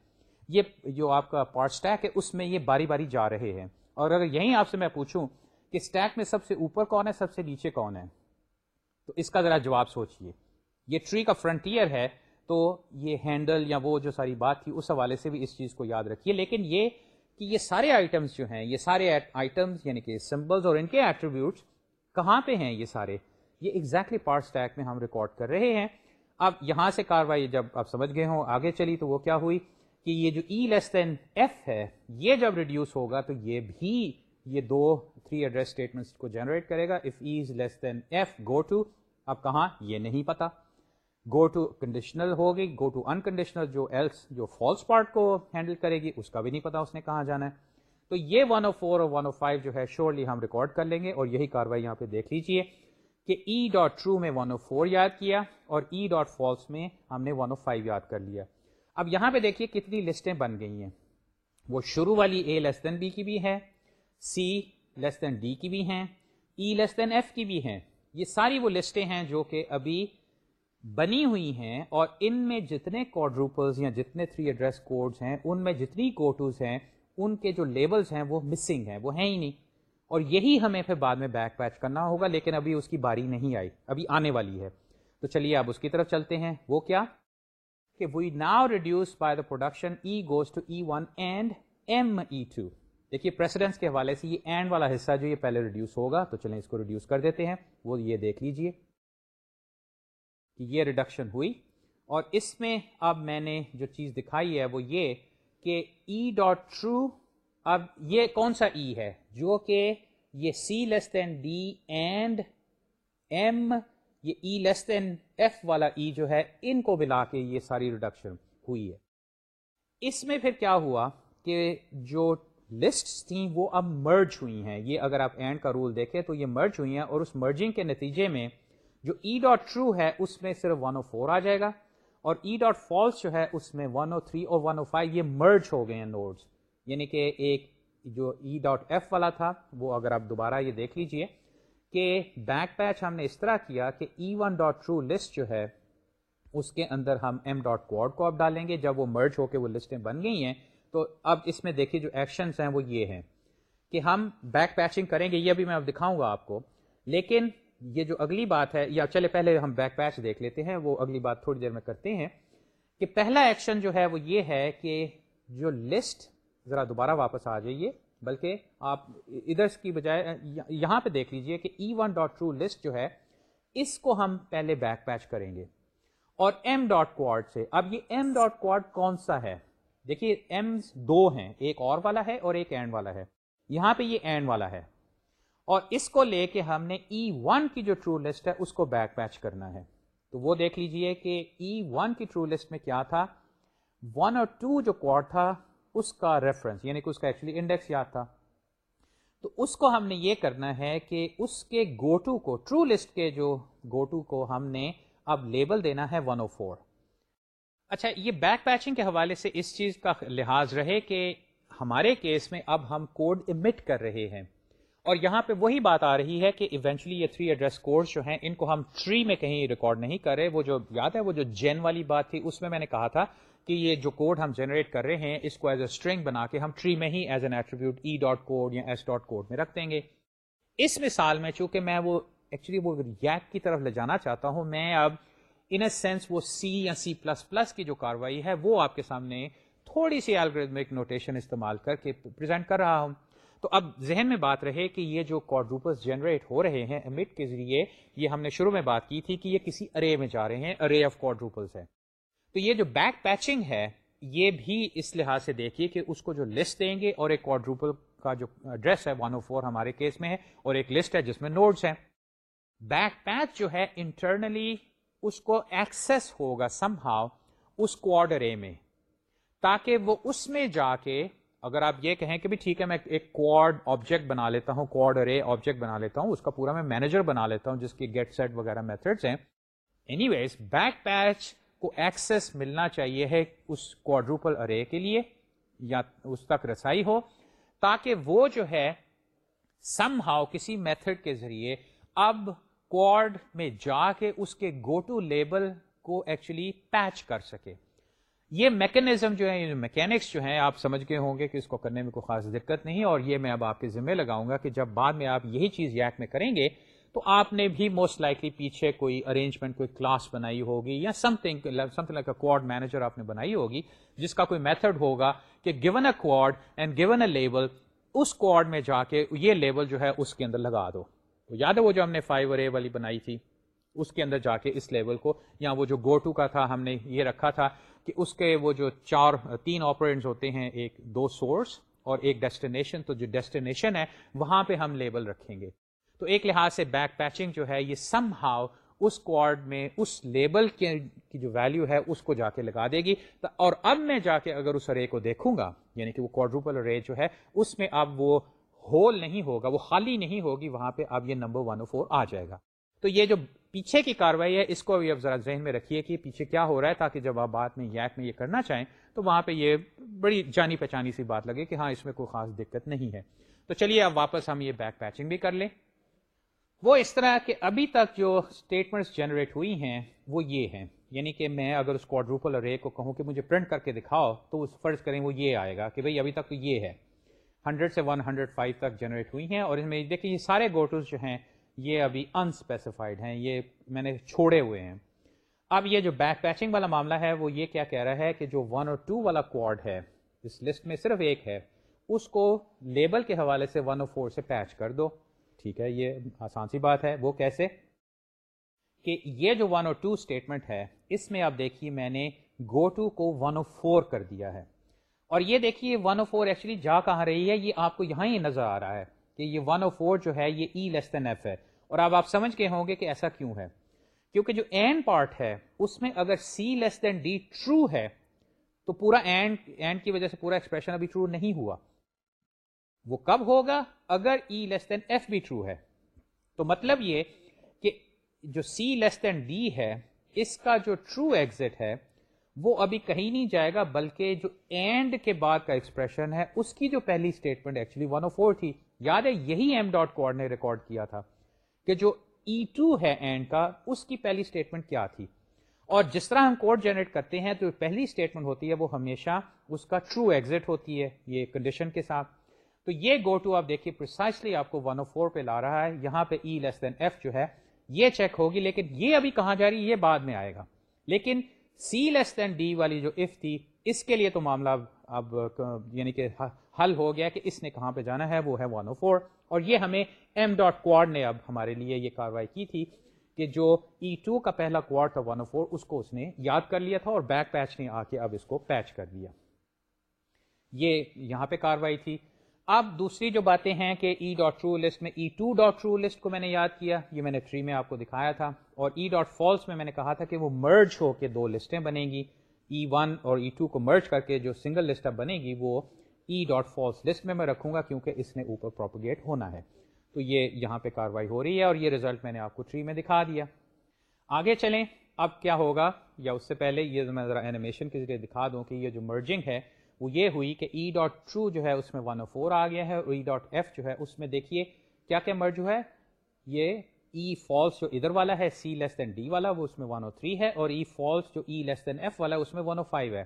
یہ جو آپ کا پارٹ اسٹیک ہے، اس میں یہ باری باری جا رہے ہیں۔ اور اگر یہیں آپ سے میں پوچھوں کہ اسٹیک میں سب سے اوپر کون ہے، سب سے نیچے کون ہے؟ تو اس کا ذرا جواب سوچئے۔ یہ ٹری کا فرنٹیئر ہے تو یہ ہینڈل یا وہ جو ساری بات تھی، اس حوالے سے بھی اس چیز کو یاد رکھیے۔ لیکن یہ کہ یہ سارے آئٹمس جو ہیں، یہ سارے آئٹمس یعنی کہ سمبلز اور ان کے ایٹریبیوٹس کہاں پہ ہیں یہ سارے؟ یہ ایگزیکٹلی پارٹ اسٹیک میں ہم ریکارڈ کر رہے ہیں۔ اب یہاں سے کاروائی جب آپ سمجھ گئے ہوں، آگے چلی تو وہ کیا ہوئی کہ یہ جو ای لیس دین ایف ہے، یہ جب ریڈیوس ہوگا تو یہ بھی یہ دو تھری ایڈریس اسٹیٹمنٹس کو جنریٹ کرے گا۔ If E is less than F go to اب کہاں؟ یہ نہیں پتا۔ گو ٹو کنڈیشنل ہوگی گو ٹو انکنڈیشنل جو ایلس جو فالس پارٹ کو ہینڈل کرے گی، اس کا بھی نہیں پتا اس نے کہاں جانا ہے۔ تو یہ ون او فور اور ون او فائیو جو ہے شیورلی ہم ریکارڈ کر لیں گے اور یہی کاروائی یہاں پہ دیکھ لیجیے کہ ای ڈاٹ ٹرو میں ون او فور یاد کیا اور ای ڈاٹ فالس میں ہم نے ون او فائیو یاد کر لیا۔ اب یہاں پہ دیکھیے کتنی لسٹیں بن گئی ہیں۔ وہ شروع والی اے لیس دین بی کی بھی ہے سی لیس دین ڈی کی بھی ہیں ای لیس دین ایف کی بھی ہیں۔ یہ ساری وہ لسٹیں ہیں جو کہ ابھی بنی ہوئی ہیں اور ان میں جتنے کوڈروپلز یا جتنے تھری ایڈریس کوڈز ہیں، ان میں جتنی کوٹوز ہیں، ان کے جو لیبلز ہیں وہ مسنگ ہیں، وہ ہیں ہی نہیں۔ اور یہی ہمیں پھر بعد میں بیک پیچ کرنا ہوگا، لیکن ابھی اس کی باری نہیں آئی، ابھی آنے والی ہے۔ تو چلیے آپ اس کی طرف چلتے ہیں۔ وہ کیا؟ کہ we now reduce by the production E goes to E one and M E two دیکھیے پریسیڈنس کے حوالے سے یہ اینڈ والا حصہ جو یہ پہلے ریڈیوس ہوگا، تو چلیں اس کو ریڈیوس کر دیتے ہیں۔ وہ یہ دیکھ لیجیے۔ کہ یہ ریڈکشن ہوئی۔ اور اس میں اب میں نے جو چیز دکھائی ہے وہ یہ کہ ای ڈاٹ ٹرو اب یہ کون سا ای ہے؟ جو کہ یہ C less than D and M یہ ای لیس دین ایف والا ای جو ہے، ان کو ملا کے یہ ساری ریڈکشن ہوئی ہے۔ اس میں پھر کیا ہوا کہ جو لسٹ تھیں وہ اب مرج ہوئی ہیں۔ یہ اگر آپ اینڈ کا رول دیکھیں تو یہ مرج ہوئی ہیں اور اس مرجنگ کے نتیجے میں جو ای ڈاٹ ٹرو ہے اس میں صرف ون او فور آ جائے گا اور ای ڈاٹ فالس جو ہے اس میں ون او تھری اور ون او فائیو یہ مرج ہو گئے ہیں نوڈس یعنی کہ ایک جو ای ڈاٹ ایف والا تھا، وہ اگر آپ دوبارہ یہ دیکھ لیجیے کہ بیک پیچ ہم نے اس طرح کیا کہ E one dot true list جو ہے، اس کے اندر ہم ایم ڈاٹ کوڈ کو اب ڈالیں گے۔ جب وہ مرج ہو کے وہ لسٹیں بن گئی ہیں، تو اب اس میں دیکھیے جو ایکشنس ہیں وہ یہ ہیں کہ ہم بیک پیچنگ کریں گے، یہ بھی میں اب دکھاؤں گا آپ کو۔ لیکن یہ جو اگلی بات ہے، یا چلے پہلے ہم بیک پیچ دیکھ لیتے ہیں، وہ اگلی بات تھوڑی دیر میں کرتے ہیں کہ پہلا ایکشن جو ہے وہ یہ ہے کہ جو لسٹ ذرا دوبارہ واپس آ جائیے، بلکہ آپ ادھر کی بجائے یہاں پہ دیکھ لیجیے کہ E one dot true list جو ہے، اس کو ہم پہلے بیک پیچ کریں گے۔ اور ایم ڈاٹ کوڈ سے، اب یہ ایم ڈاٹ کوڈ کون سا ہے؟ دیکھیے ایم دو ہیں، ایک اور والا ہے اور ایک اینڈ والا ہے۔ یہاں پہ یہ اینڈ والا ہے۔ اور اس کو لے کے ہم نے e ای ون کی جو ٹرو لسٹ ہے، اس کو بیک پیچ کرنا ہے۔ تو وہ دیکھ لیجیے کہ e ای ون کی ٹرو لسٹ میں کیا تھا۔ ون اور ٹو جو کوڈ تھا، اس کا ریفرنس یعنی کہ اس کا ایکچولی انڈیکس یاد تھا۔ تو اس کو ہم نے یہ کرنا ہے کہ اس کے گو ٹو کو ٹرو لسٹ کے جو گو ٹو کو ہم نے اب لیبل دینا ہے 104 اچھا یہ بیک پیچنگ کے حوالے سے اس چیز کا لحاظ رہے کہ ہمارے کیس میں اب ہم کوڈ امٹ کر رہے ہیں۔ اور یہاں پہ وہی بات آ رہی ہے کہ ایونچولی یہ تھری ایڈریس کوڈ جو ہیں، ان کو ہم ٹری میں کہیں ریکارڈ نہیں کر رہے وہ جو یاد ہے، وہ جو جین والی بات تھی، اس میں میں نے کہا تھا کہ یہ جو کوڈ ہم جنریٹ کر رہے ہیں، اس کو ایز اے اسٹرنگ بنا کے ہم ٹری میں ہی as an attribute E dot code یا ایس ڈاٹ کوڈ میں رکھ دیں گے۔ اس مثال میں چونکہ میں وہ ایکچولی وہ یک کی طرف لے جانا چاہتا ہوں، میں اب ان اے سینس وہ سی یا سی پلس پلس کی جو کاروائی ہے، وہ آپ کے سامنے تھوڑی سی الگریدمک نوٹیشن استعمال کر کے پریزنٹ کر رہا ہوں۔ تو اب ذہن میں بات رہے کہ یہ جو کوڈروپس جنریٹ ہو رہے ہیں امٹ کے ذریعے، یہ ہم نے شروع میں بات کی تھی کہ یہ کسی ارے میں جا رہے ہیں ارے آف کوڈروپلس ہے۔ تو یہ جو بیک پیچنگ ہے، یہ بھی اس لحاظ سے دیکھیے کہ اس کو جو لسٹ دیں گے اور ایک کوڈروپل کا جو ایڈریس ہے 104 ہمارے کیس میں ہے اور ایک لسٹ ہے جس میں نوٹس ہیں۔ بیک پیچ جو ہے انٹرنلی اس کو ایکسس ہوگا سم ہاؤ اس کوڈ ارے میں، تاکہ وہ اس میں جا کے اگر آپ یہ کہیں کہ بھی ٹھیک ہے میں ایک کوڈ آبجیکٹ بنا لیتا ہوں کوڈ ارے آبجیکٹ بنا لیتا ہوں، اس کا پورا میں مینیجر بنا لیتا ہوں، جس کی گیٹ سیٹ وغیرہ میتھڈس ہیں۔ اینی ویز بیک پیچ کو ایکسس ملنا چاہیے ہے اس کوڈروپل ارے کے لیے یا اس تک رسائی ہو، تاکہ وہ جو ہے سم ہاؤ کسی میتھڈ کے ذریعے اب کوڈ میں جا کے اس کے گو ٹو لیبل کو ایکچولی پیچ کر سکے۔ یہ میکنزم جو ہے میکینکس جو ہیں، آپ سمجھ گئے ہوں گے کہ اس کو کرنے میں کوئی خاص دقت نہیں اور یہ میں اب آپ کے ذمہ لگاؤں گا کہ جب بعد میں آپ یہی چیز یک میں کریں گے تو آپ نے بھی موسٹ لائکلی پیچھے کوئی ارینجمنٹ کوئی کلاس بنائی ہوگی یا something something like code manager آپ نے بنائی ہوگی جس کا کوئی میتھڈ ہوگا کہ given a code and given a label us code میں جا کے یہ لیبل جو ہے اس کے اندر لگا دو۔ تو یاد ہے وہ جو ہم نے فائیو ارے والی بنائی تھی؟ اس کے اندر جا کے اس لیول کو، یا وہ جو گو ٹو کا تھا، ہم نے یہ رکھا تھا کہ اس کے وہ جو چار، تین آپرینٹس ہوتے ہیں، ایک دو سورس اور ایک ڈیسٹینیشن تو جو ڈیسٹینیشن ہے، وہاں پہ ہم لیبل رکھیں گے۔ تو ایک لحاظ سے بیک پیچنگ جو ہے، یہ سم ہاؤ اس کوارڈ میں، اس لیبل کی جو ویلو ہے، اس کو جا کے لگا دے گی۔ اور اب میں جا کے اگر اس ارے کو دیکھوں گا یعنی کہ وہ کوڈروپل ارے جو ہے، اس میں اب وہ ہول نہیں ہوگا، وہ خالی نہیں ہوگی، وہاں پہ اب یہ نمبر ون او فور آ جائے گا۔ تو یہ جو پیچھے کی کاروائی ہے، اس کو بھی اب ذرا ذہن میں رکھیے کہ پیچھے کیا ہو رہا ہے تاکہ جب آپ بات میں یک میں یہ کرنا چاہیں، تو وہاں پہ یہ بڑی جانی پہچانی سی بات لگے کہ ہاں اس میں کوئی خاص دقت نہیں ہے۔ تو چلیے، اب واپس ہم یہ بیک پیچنگ بھی کر لیں۔ وہ اس طرح کہ ابھی تک جو اسٹیٹمنٹس جنریٹ ہوئی ہیں، وہ یہ ہیں۔ یعنی کہ میں اگر اس کوڈروپل ارے کو کہوں کہ مجھے پرنٹ کر کے دکھاؤ، تو اس فرض کریں وہ یہ آئے گا کہ بھئی ابھی تک تو یہ ہے۔ ہنڈریڈ سے ون ہنڈریڈ فائیو تک جنریٹ ہوئی ہیں اور اس میں دیکھیں یہ سارے گوٹوز جو ہیں یہ ابھی انسپیسیفائڈ ہیں، یہ میں نے چھوڑے ہوئے ہیں۔ اب یہ جو بیک پیچنگ والا معاملہ ہے، وہ یہ کیا کہہ رہا ہے کہ جو ون اور ٹو والا کوڈ ہے، اس لسٹ میں صرف ایک ہے، اس کو لیبل کے حوالے سے ون او فور سے پیچ کر دو۔ ٹھیک ہے، یہ آسان سی بات ہے۔ وہ کیسے؟ کہ یہ جو ون او ٹو اسٹیٹمنٹ ہے، اس میں آپ دیکھیے میں نے گو ٹو کو ون او فور کر دیا ہے۔ اور یہ دیکھیے ون او فور ایکچولی جا کہاں رہی ہے؟ یہ آپ کو یہاں ہی نظر آ رہا ہے۔ کہ یہ ون او فور جو ہے، یہ ای لیس دین ایف ہے۔ اور اب آپ سمجھ کے ہوں گے کہ ایسا کیوں ہے۔ کیونکہ جو اینڈ پارٹ ہے، اس میں اگر سی لیس دین ڈی ٹرو ہے، تو پورا اینڈ اینڈ کی وجہ سے پورا ایکسپریشن ابھی ٹرو نہیں ہوا۔ وہ کب ہوگا؟ اگر ای لیس دین ایف بھی ٹرو ہے۔ تو مطلب یہ کہ جو سی لیس دین ڈی ہے، اس کا جو ٹرو ایگزٹ ہے، وہ ابھی کہیں نہیں جائے گا، بلکہ جو اینڈ کے بعد کا ایکسپریشن ہے، اس کی جو پہلی statement actually one O four تھی۔ یاد ہے یہی ایم ڈاٹ کوڈ نے ریکارڈ کیا تھا کہ جو ای ٹو ہے اینڈ کا، اس کی پہلی اسٹیٹمنٹ کیا تھی؟ اور جس طرح ہم کوڈ جنریٹ کرتے ہیں تو پہلی اسٹیٹمنٹ ہوتی ہے وہ ہمیشہ اس کا ٹرو ایگزٹ ہوتی ہے، یہ کنڈیشن کے ساتھ۔ تو یہ گو ٹو آپ دیکھیے پرسائسلی آپ کو ون او فور پہ لا رہا ہے۔ یہاں پہ ای لیس دین ایف جو ہے، یہ چیک ہوگی، لیکن یہ ابھی کہاں جا رہی ہے؟ یہ بعد میں آئے گا۔ لیکن سی لیس دین ڈی والی جو اف تھی، اس کے لیے تو معاملہ اب یعنی کہ حل ہو گیا کہ اس نے کہاں پہ جانا ہے، وہ ہے ون او فور اور یہ ہمیں ایم ڈاٹ کوڈ نے اب ہمارے لیے یہ کاروائی کی تھی کہ جو e ای ٹو کا پہلا کوارڈ تھا ون او فور اس کو اس نے یاد کر لیا تھا اور بیک پیچ نے آ کے اب اس کو پیچ کر دیا۔ یہ یہاں پہ کاروائی تھی۔ اب دوسری جو باتیں ہیں کہ ای ڈاٹ ٹرو لسٹ میں E two dot true list کو میں نے یاد کیا، یہ میں نے ٹری میں آپ کو دکھایا تھا۔ اور ای ڈاٹ فالس میں میں نے کہا تھا کہ وہ مرج ہو کے دو لسٹیں بنے گی۔ E ای ون اور e ای ٹو کو مرج کر کے جو سنگل لسٹ اب بنے گی وہ ای ڈاٹ فالس لسٹ میں میں رکھوں گا کیونکہ اس نے اوپر پروپگیٹ ہونا ہے۔ تو یہ یہاں پہ کاروائی ہو رہی ہے اور یہ ریزلٹ میں نے آپ کو ٹری میں دکھا دیا۔ آگے چلیں۔ اب کیا ہوگا؟ یا اس سے پہلے یہ میں ذرا اینیمیشن کے ذریعے دکھا دوں کہ یہ جو مرجنگ ہے وہ یہ ہوئی کہ ای ڈاٹ ٹرو جو ہے اس میں ون او فور آ گیا ہے اور ای ڈاٹ ایف جو ہے اس میں دیکھیے کیا کیا مرج ہوا ہے۔ یہ E ای فالس جو ادھر والا ہے سی لیس دین ڈی والا، وہ اس میں ون او تھری ہے، اور e ای فالس جو ای لیس دین ایف والا، اس میں ون او فائیو ہے۔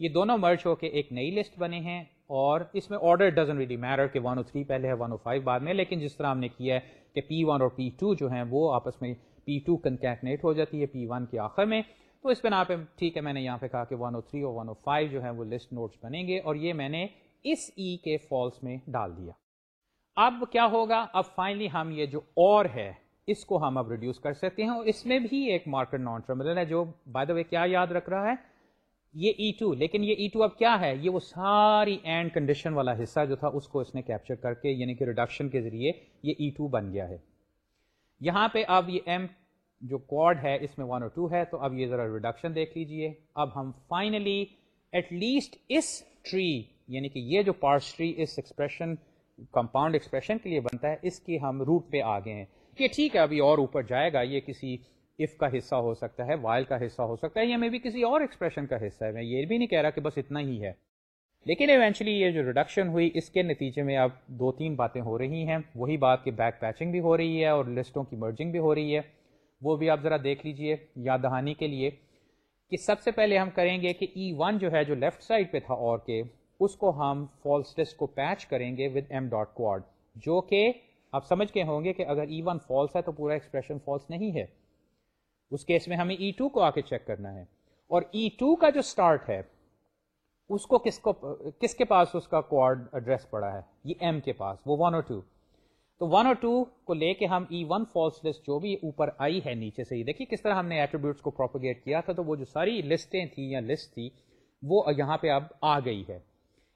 یہ دونوں مرچ ہو کے ایک نئی لسٹ بنے ہیں، اور اس میں آرڈر ڈزن ریڈی میرر کہ ون او تھری پہلے ہے ون او فائیو بعد میں، لیکن جس طرح ہم نے کیا ہے کہ پی ون اور پی ٹو جو ہیں، وہ آپس میں پی ٹو کنکیکنیٹ ہو جاتی ہے پی ون کے آخر میں۔ تو اس بنا پہ ٹھیک ہے، میں نے یہاں پہ کہا کہ ون او تھری اور ون او فائیو جو ہے وہ لسٹ نوٹس بنیں گے، اور یہ میں نے اس ای کے فالس میں ڈال دیا۔ اب کیا ہوگا؟ اب فائنلی ہم یہ جو اور ہے اس کو ہم اب ریڈیوس کر سکتے ہیں اور اس میں بھی ایک مارکر نان ٹرمینل ہے جو بائی دا وے کیا یاد رکھ رہا ہے؟ یہ e ای ٹو لیکن یہ e ای ٹو اب کیا ہے؟ یہ وہ ساری اینڈ کنڈیشن والا حصہ جو تھا، اس کو اس نے کیپچر کر کے یعنی کہ ریڈکشن کے ذریعے یہ e ای ٹو بن گیا ہے۔ یہاں پہ اب یہ ایم جو کوڈ ہے، اس میں ون اور ٹو ہے، تو اب یہ ذرا ریڈکشن دیکھ لیجیے۔ اب ہم فائنلی ایٹ لیسٹ اس ٹری یعنی کہ یہ جو پارس ٹری اس ایکسپریشن کمپاؤنڈ ایکسپریشن کے لیے بنتا ہے، اس کی ہم روٹ پہ آ گئے ہیں۔ کہ ٹھیک ہے، ابھی اور اوپر جائے گا، یہ کسی اف کا حصہ ہو سکتا ہے وائل کا حصہ ہو سکتا ہے، یا میں بھی کسی اور ایکسپریشن کا حصہ ہے۔ میں یہ بھی نہیں کہہ رہا کہ بس اتنا ہی ہے۔ لیکن ایونچولی یہ جو ریڈکشن ہوئی، اس کے نتیجے میں اب دو تین باتیں ہو رہی ہیں۔ وہی بات کہ بیک پیچنگ بھی ہو رہی ہے اور لسٹوں کی مرجنگ بھی ہو رہی ہے۔ وہ بھی آپ ذرا دیکھ لیجیے یاد دہانی کے لیے کہ سب سے پہلے ہم کریں گے کہ e ای ون جو ہے، جو لیفٹ سائڈ پہ تھا اور کے، اس کو ہم فالس لسٹ کو پیچ کریں گے ود ایم ڈاٹ کوڈ جو کہ آپ سمجھ کے ہوں گے کہ اگر ای ون فالس ہے تو پورا ایکسپریشن فالس نہیں ہے۔ اس کیس میں ہمیں e ای ٹو کو آ کے چیک کرنا ہے۔ اور e ای ٹو کا جو اسٹارٹ ہے، اس کو کس کو، کس کے پاس اس کا کوڈ ایڈریس پڑا ہے؟ یہ ایم کے پاس، وہ ون اور ٹو تو ون اور ٹو کو لے کے ہم ای ون فالس لسٹ جو بھی اوپر آئی ہے نیچے سے ہی، دیکھیے کس طرح ہم نے ایٹریبیوٹس کو پروپیگیٹ کیا تھا، تو وہ جو ساری لسٹیں تھیں یا لسٹ تھی، وہ یہاں پہ اب آ گئی ہے۔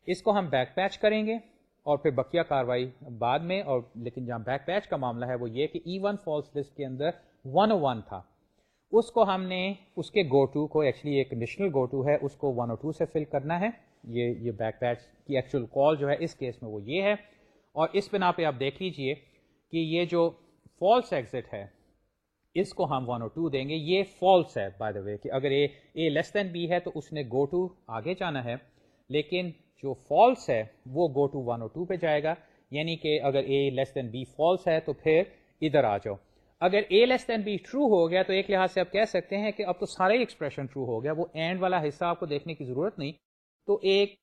اس کو ہم بیک پیچ کریں گے۔ اور پھر بقیہ کاروائی بعد میں، اور لیکن جہاں بیک پیچ کا معاملہ ہے وہ یہ کہ ای ون فالس لسٹ کے اندر ون او ون تھا۔ اس کو ہم نے، اس کے گو ٹو کو ایکچولی ایک کنڈیشنل گو ٹو ہے، اس کو ون او ٹو سے فل کرنا ہے۔ یہ یہ بیک پیچ کی ایکچوئل کال جو ہے، اس کیس میں وہ یہ ہے۔ اور اس بنا پہ آپ دیکھ لیجیے کہ یہ جو فالس ایگزٹ ہے، اس کو ہم ون او ٹو دیں گے۔ یہ فالس ہے بائی دا وے کہ اگر اے اے لیس دین بی ہے تو اس نے گو ٹو آگے جانا ہے۔ لیکن جو فالس ہے وہ go to one O two پہ جائے گا۔ یعنی کہ اگر اے لیس دین بی فالس ہے تو پھر ادھر آ جاؤ۔ اگر اے لیس دین بی ٹرو ہو گیا تو ایک لحاظ سے آپ کہہ سکتے ہیں کہ اب تو سارے ایکسپریشن ٹرو ہو گیا، وہ اینڈ والا حصہ آپ کو دیکھنے کی ضرورت نہیں۔ تو ایک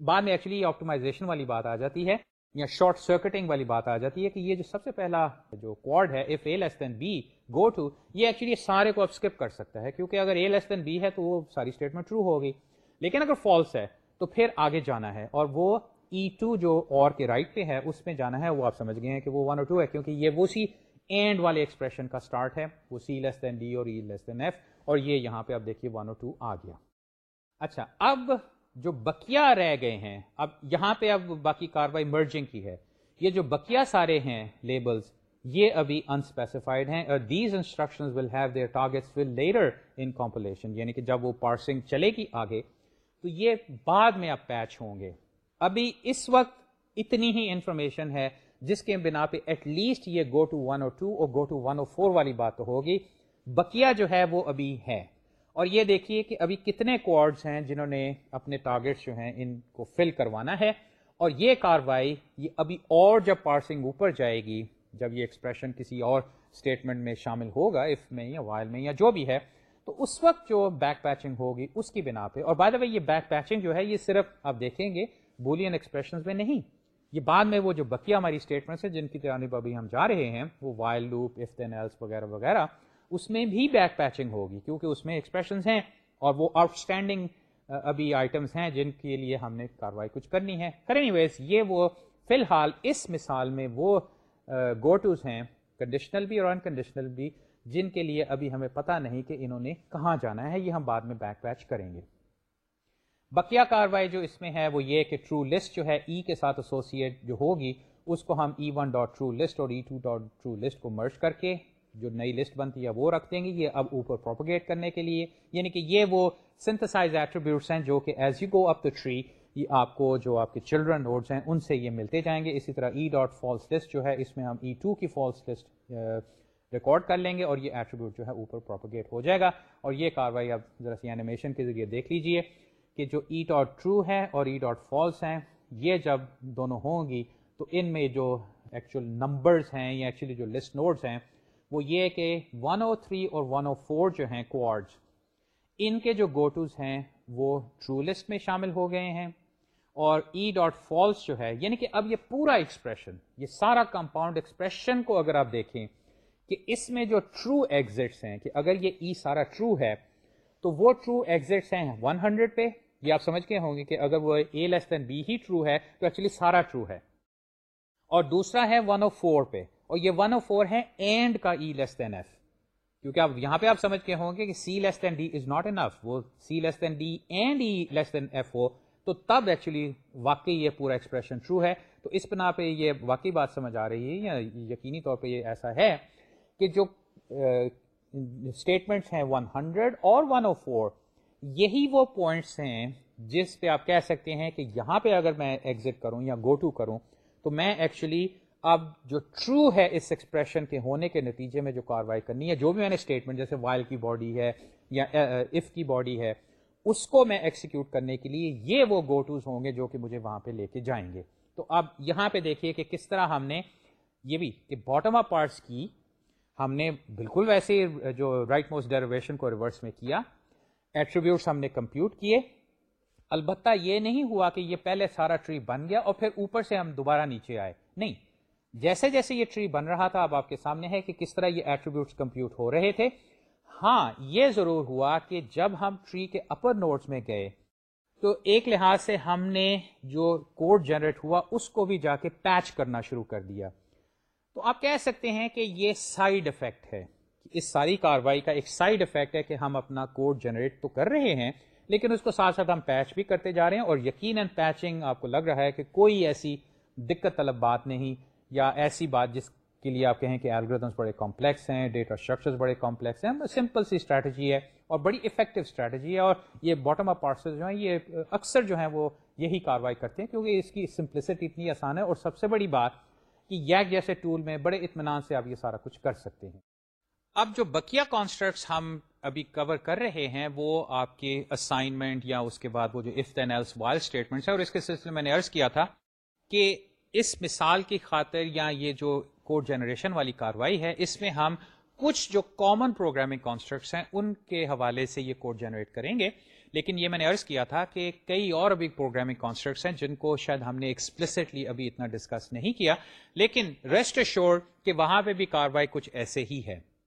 بعد میں ایکچولی آپٹیمائزیشن والی بات آ جاتی ہے یا شارٹ سرکٹنگ والی بات آ جاتی ہے کہ یہ جو سب سے پہلا جو کوڈ ہے if A less than B go to یہ ایکچولی سارے کو اب اسکپ کر سکتا ہے۔ کیونکہ اگر اے لیس دین بی ہے تو وہ ساری اسٹیٹمنٹ ٹرو ہوگی۔ لیکن اگر فالس ہے تو پھر آگے جانا ہے اور وہ e ای ٹو جو اور کے رائٹ پہ ہے، اس میں جانا ہے، وہ آپ سمجھ گئے ہیں کہ وہ ون اور ٹو ہے، کیونکہ یہ وہ سی اینڈ والے ایکسپریشن کا اسٹارٹ ہے، وہ سی لیس دین ڈی اور ای لیس دین ایف اور یہ یہاں پہ اب دیکھیے ون اور ٹو آ گیا۔ اچھا اب جو بکیا رہ گئے ہیں، اب یہاں پہ اب باقی کاروائی مرجنگ کی ہے۔ یہ جو بکیا سارے ہیں لیبلز یہ ابھی انسپیسیفائڈ ہیں، اور these instruction will have their targets will later in completion یعنی کہ جب وہ پارسنگ چلے گی آگے تو یہ بعد میں اب پیچ ہوں گے۔ ابھی اس وقت اتنی ہی انفارمیشن ہے جس کے بنا پہ ایٹ لیسٹ یہ go to one O two اور go to one O four والی بات تو ہوگی۔ بکیا جو ہے وہ ابھی ہے۔ اور یہ دیکھیے کہ ابھی کتنے کوڈز ہیں جنہوں نے اپنے ٹارگیٹس جو ہیں ان کو فل کروانا ہے۔ اور یہ کاروائی یہ ابھی اور جب پارسنگ اوپر جائے گی، جب یہ ایکسپریشن کسی اور اسٹیٹمنٹ میں شامل ہوگا اف میں یا وائل میں یا جو بھی ہے تو اس وقت جو بیک پیچنگ ہوگی، اس کی بنا پہ۔ اور بائی دا وے یہ بیک پیچنگ جو ہے، یہ صرف آپ دیکھیں گے بولین ایکسپریشن میں نہیں۔ یہ بعد میں وہ جو بقیہ ہماری اسٹیٹمنٹس ہیں، جن کی جانب ابھی ہم جا رہے ہیں، وہ while loop if then else وغیرہ وغیرہ، اس میں بھی بیک پیچنگ ہوگی۔ کیونکہ اس میں ایکسپریشنز ہیں اور وہ آؤٹ اسٹینڈنگ ابھی آئٹمس ہیں جن کے لیے ہم نے کاروائی کچھ کرنی ہے۔ کرنی ویز یہ وہ فی الحال اس مثال میں وہ گو ٹوز ہیں کنڈیشنل بھی اور انکنڈیشنل بھی۔ جن کے لیے ابھی ہمیں پتہ نہیں کہ انہوں نے کہاں جانا ہے، یہ ہم بعد میں بیک پیچ کریں گے۔ بقیہ کاروائی جو اس میں ہے، وہ یہ کہ ٹرو لسٹ جو ہے ای e کے ساتھ ایسوسیٹ جو ہوگی، اس کو ہم E one dot true list اور E two dot true list کو مرچ کر کے جو نئی لسٹ بنتی ہے، وہ رکھ دیں گے۔ یہ اب اوپر پروپوگیٹ کرنے کے لیے یعنی کہ یہ وہ سنتھسائز ایٹریبیوٹس ہیں جو کہ as you go up the tree یہ آپ کو جو آپ کے چلڈرن نوڈس ہیں، ان سے یہ ملتے جائیں گے۔ اسی طرح ای ڈاٹ فالس لسٹ جو ہے، اس میں ہم e ای ٹو کی فالس لسٹ ریکارڈ کر لیں گے اور یہ ایٹریبیوٹ جو ہے اوپر پروپوگیٹ ہو جائے گا اور یہ کاروائی اب ذرا سی اینیمیشن کے ذریعے دیکھ لیجیے کہ جو ای ڈاٹ ٹرو ہے اور ای ڈاٹ فالس ہیں، یہ جب دونوں ہوں گی تو ان میں جو ایکچوئل نمبرز ہیں یا ایکچولی جو لسٹ نوڈز ہیں، وہ یہ کہ 103 اور 104 جو ہیں کوارڈز ان کے جو گوٹوز ہیں وہ ٹرو لسٹ میں شامل ہو گئے ہیں اور ای ڈاٹ فالس جو ہے یعنی کہ اب یہ پورا ایکسپریشن یہ سارا کمپاؤنڈ ایکسپریشن کو اگر آپ دیکھیں کہ اس میں جو ٹرو ایگزٹس ہیں، کہ اگر یہ ای e سارا ٹرو ہے، تو وہ ٹرو ایگزٹس ہیں 100 پہ، یہ آپ سمجھ کے ہوں گے کہ اگر وہ اے less than be he true ہے، تو ایکچولی سارا ٹرو ہے. اور دوسرا ہے ون او فور پہ، اور یہ ون او فور ہے اینڈ کا ای لیس دین ایف کیونکہ آپ یہاں پہ آپ سمجھ کے ہوں گے کہ C less than D is not enough وہ C less than D and E less than F ہو، تو تب ایکچولی واقعی یہ پورا ایکسپریشن ٹرو ہے. تو اس بنا پہ یہ واقعی بات سمجھ آ رہی ہے یا یقینی طور پہ یہ ایسا ہے کہ جو اسٹیٹمنٹس ہیں 100 اور 104 یہی وہ پوائنٹس ہیں جس پہ آپ کہہ سکتے ہیں کہ یہاں پہ اگر میں ایگزٹ کروں یا گو ٹو کروں تو میں ایکچولی اب جو ٹرو ہے اس ایکسپریشن کے ہونے کے نتیجے میں جو کاروائی کرنی ہے، جو بھی میں نے اسٹیٹمنٹ جیسے وائل کی باڈی ہے یا اف کی باڈی ہے، اس کو میں ایکسیکیوٹ کرنے کے لیے یہ وہ گو ٹوز ہوں گے جو کہ مجھے وہاں پہ لے کے جائیں گے۔ تو اب یہاں پہ دیکھیے کہ کس طرح ہم نے یہ بھی کہ باٹم اپ پارٹس کی ہم نے بالکل ویسے جو رائٹ موسٹ ڈیریویشن کو ریورس میں کیا ایٹریبیوٹس ہم نے کمپیوٹ کیے۔ البتہ یہ نہیں ہوا کہ یہ پہلے سارا ٹری بن گیا اور پھر اوپر سے ہم دوبارہ نیچے آئے۔ نہیں، جیسے جیسے یہ ٹری بن رہا تھا، اب آپ کے سامنے ہے کہ کس طرح یہ ایٹریبیوٹس کمپیوٹ ہو رہے تھے۔ ہاں یہ ضرور ہوا کہ جب ہم ٹری کے اپر نوٹس میں گئے، تو ایک لحاظ سے ہم نے جو کوڈ جنریٹ ہوا، اس کو بھی جا کے پیچ کرنا شروع کر دیا۔ تو آپ کہہ سکتے ہیں کہ یہ سائڈ افیکٹ ہے اس ساری کاروائی کا ایک سائڈ افیکٹ ہے کہ ہم اپنا کوڈ جنریٹ تو کر رہے ہیں، لیکن اس کو ساتھ ساتھ ہم پیچ بھی کرتے جا رہے ہیں اور یقیناً پیچنگ آپ کو لگ رہا ہے کہ کوئی ایسی دقت طلب بات نہیں یا ایسی بات جس کے لیے آپ کہیں کہ الگریدمس بڑے کمپلیکس ہیں ڈیٹا اسٹرکچرز بڑے کمپلیکس ہیں سمپل سی اسٹریٹجی ہے اور بڑی افیکٹو اسٹریٹجی ہے اور یہ باٹم اپ پارسل جو ہیں، یہ اکثر جو ہیں وہ یہی کاروائی کرتے ہیں کیونکہ اس کی سمپلسٹی اتنی آسان ہے اور سب سے بڑی بات کہ یک جیسے ٹول میں بڑے اطمینان سے آپ یہ سارا کچھ کر سکتے ہیں۔ اب جو بکیا کانسٹرکٹس ہم ابھی کور کر رہے ہیں، وہ آپ کے اسائنمنٹ یا اس کے بعد وہ جو if then else while statements ہے اور اس کے سلسلے میں نے عرض کیا تھا کہ اس مثال کی خاطر یا یہ جو کوڈ جنریشن والی کاروائی ہے، اس میں ہم کچھ جو کامن پروگرامنگ کانسٹرکٹس ہیں، ان کے حوالے سے یہ کوڈ جنریٹ کریں گے۔ لیکن یہ میں نے عرض کیا تھا کہ کئی اور ابھی پروگرامنگ کانسٹرکٹس ہیں جن کو شاید ہم نے ایکسپلسٹلی ابھی اتنا ڈسکس نہیں کیا، لیکن ریسٹ اشور کہ وہاں پہ بھی کاروائی کچھ ایسے ہی ہے۔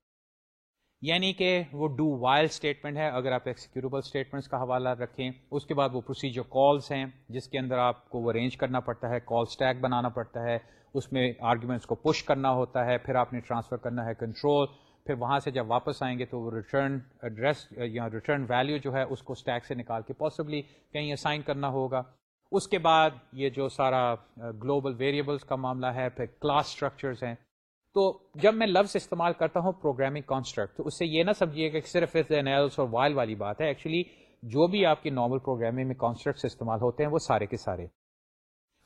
یعنی کہ وہ ڈو وائل اسٹیٹمنٹ ہے، اگر آپ ایکسیکیوٹیبل اسٹیٹمنٹس کا حوالہ رکھیں، اس کے بعد وہ پروسیجر کالس ہیں، جس کے اندر آپ کو وہ ارینج کرنا پڑتا ہے کال اسٹیک بنانا پڑتا ہے، اس میں آرگیومنٹس کو پش کرنا ہوتا ہے، پھر آپ نے ٹرانسفر کرنا ہے کنٹرول پھر وہاں سے جب واپس آئیں گے تو وہ ریٹرن ایڈریس یا ریٹرن ویلیو جو ہے اس کو اسٹیک سے نکال کے پاسبلی کہیں اسائن کرنا ہوگا۔ اس کے بعد یہ جو سارا گلوبل ویریبلس کا معاملہ ہے، پھر کلاس اسٹرکچرز ہیں۔ تو جب میں لفظ استعمال کرتا ہوں پروگرامنگ کانسٹرکٹ تو اس سے یہ نہ سمجھیے کہ صرف ایلس اور وائل والی بات ہے۔ ایکچولی جو بھی آپ کی نارمل پروگرامنگ میں کانسٹرکٹس استعمال ہوتے ہیں وہ سارے کے سارے۔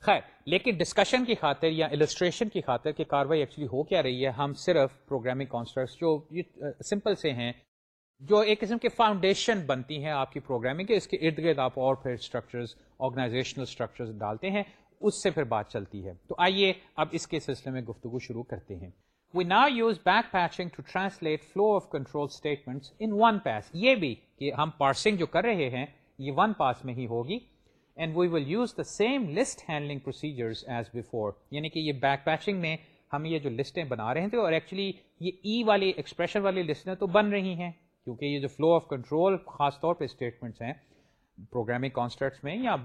خیر، لیکن ڈسکشن کی خاطر یا السٹریشن کی خاطر کہ کاروائی ایکچولی ہو کیا رہی ہے، ہم صرف پروگرامنگ کانسٹرکٹس جو سمپل سے ہیں، جو ایک قسم کے فاؤنڈیشن بنتی ہیں آپ کی پروگرامنگ کے، اس کے ارد گرد آپ اور پھر اسٹرکچرز آرگنائزیشنل اسٹرکچرز ڈالتے ہیں، اس سے پھر بات چلتی ہے۔ تو آئیے اب اس کے سلسلے میں گفتگو شروع کرتے ہیں۔ We now use back patching to translate flow of control statement in one piece یہ بھی کہ ہم پارسنگ جو کر رہے ہیں، یہ ون پاس میں ہی ہوگی۔ And we will use the same list handling procedures as before یعنی کہ یہ بیک پیچنگ میں ہم یہ جو لسٹیں بنا رہے تھے اور ایکچولی یہ ای والی ایکسپریشن والی لسٹیں تو بن رہی ہیں کیونکہ یہ جو فلو آف کنٹرول خاص طور پہ اسٹیٹمنٹس ہیں پروگرامنگ کانسٹرکٹس میں یا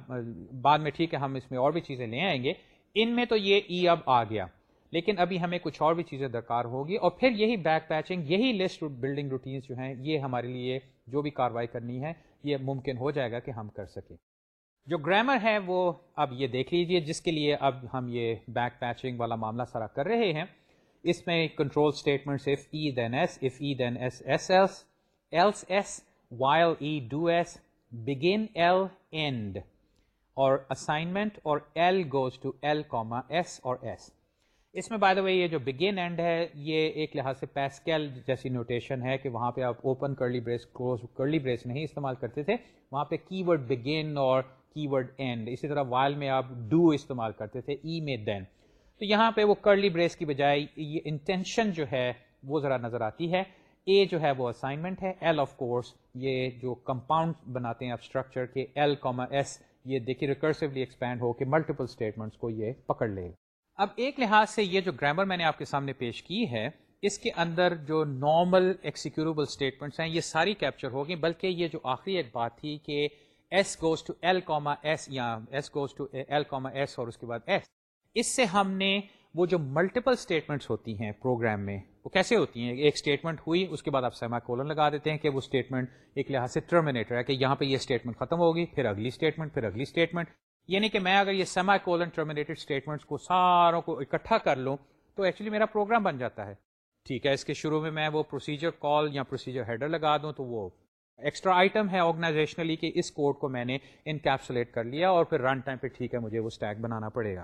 بعد میں ٹھیک ہے ہم اس میں اور بھی چیزیں لے آئیں گے، ان میں تو یہ ای اب آ گیا۔ لیکن ابھی ہمیں کچھ اور بھی چیزیں درکار ہوگی اور پھر یہی بیک پیچنگ یہی لسٹ بلڈنگ روٹینس جو ہیں، یہ ہمارے لیے جو بھی کاروائی کرنی ہے، یہ ممکن ہو جائے گا کہ ہم کر سکیں۔ جو گرامر ہے وہ اب یہ دیکھ لیجیے، جس کے لیے اب ہم یہ بیک پیچنگ والا معاملہ سارا کر رہے ہیں۔ اس میں control statement if E then S if E then S S else else S while E do S begin L end اور اسائنمنٹ اور L goes to L comma S اور ایس اس میں بائی دا وے یہ جو بگن اینڈ ہے، یہ ایک لحاظ سے پیسکیل جیسی نوٹیشن ہے کہ وہاں پہ آپ open curly brace close curly brace نہیں استعمال کرتے تھے۔ وہاں پہ کی ورڈ بگن اور کی ورڈ اینڈ اسی طرح وائل میں آپ ڈو استعمال کرتے تھے ای میں دین تو یہاں پہ وہ کرلی بریس کی بجائے یہ انٹینشن جو ہے وہ ذرا نظر آتی ہے۔ اے جو ہے وہ اسائنمنٹ ہے۔ ایل آف کورس یہ جو کمپاؤنڈ بناتے ہیں آپ اسٹرکچر کے ایل کوما ایس یہ دیکھیے ریکرسولی ایکسپینڈ ہو کے ملٹیپل اسٹیٹمنٹس کو یہ پکڑ لے۔ اب ایک لحاظ سے یہ جو گرامر میں نے آپ کے سامنے پیش کی ہے، اس کے اندر جو نارمل ایکسیکیوربل اسٹیٹمنٹس ہیں، یہ ساری کیپچر ہوگی بلکہ یہ جو آخری ایک بات تھی کہ S goes to L comma S یا S goes to L comma S اور اس کے بعد ایس اس سے ہم نے وہ جو ملٹیپل اسٹیٹمنٹس ہوتی ہیں پروگرام میں، وہ کیسے ہوتی ہیں؟ ایک اسٹیٹمنٹ ہوئی، اس کے بعد آپ سیما کولن لگا دیتے ہیں کہ وہ اسٹیٹمنٹ ایک لحاظ سے ٹرمینیٹر ہے کہ یہاں پہ یہ اسٹیٹمنٹ ختم ہوگی پھر اگلی اسٹیٹمنٹ پھر اگلی اسٹیٹمنٹ یعنی کہ میں اگر یہ سیما کولن ٹرمینیٹڈ اسٹیٹمنٹس کو ساروں کو اکٹھا کر لوں تو ایکچولی میرا پروگرام بن جاتا ہے. ٹھیک ہے، اس کے شروع میں میں وہ پروسیجر کال یا پروسیجر ہیڈر لگا دوں تو وہ ایکسٹرا آئٹم ہے آرگنائزیشنلی کہ اس کوڈ کو میں نے انکیپسولیٹ کر لیا اور پھر رن ٹائم پہ ٹھیک ہے، مجھے وہ اسٹیک بنانا پڑے گا۔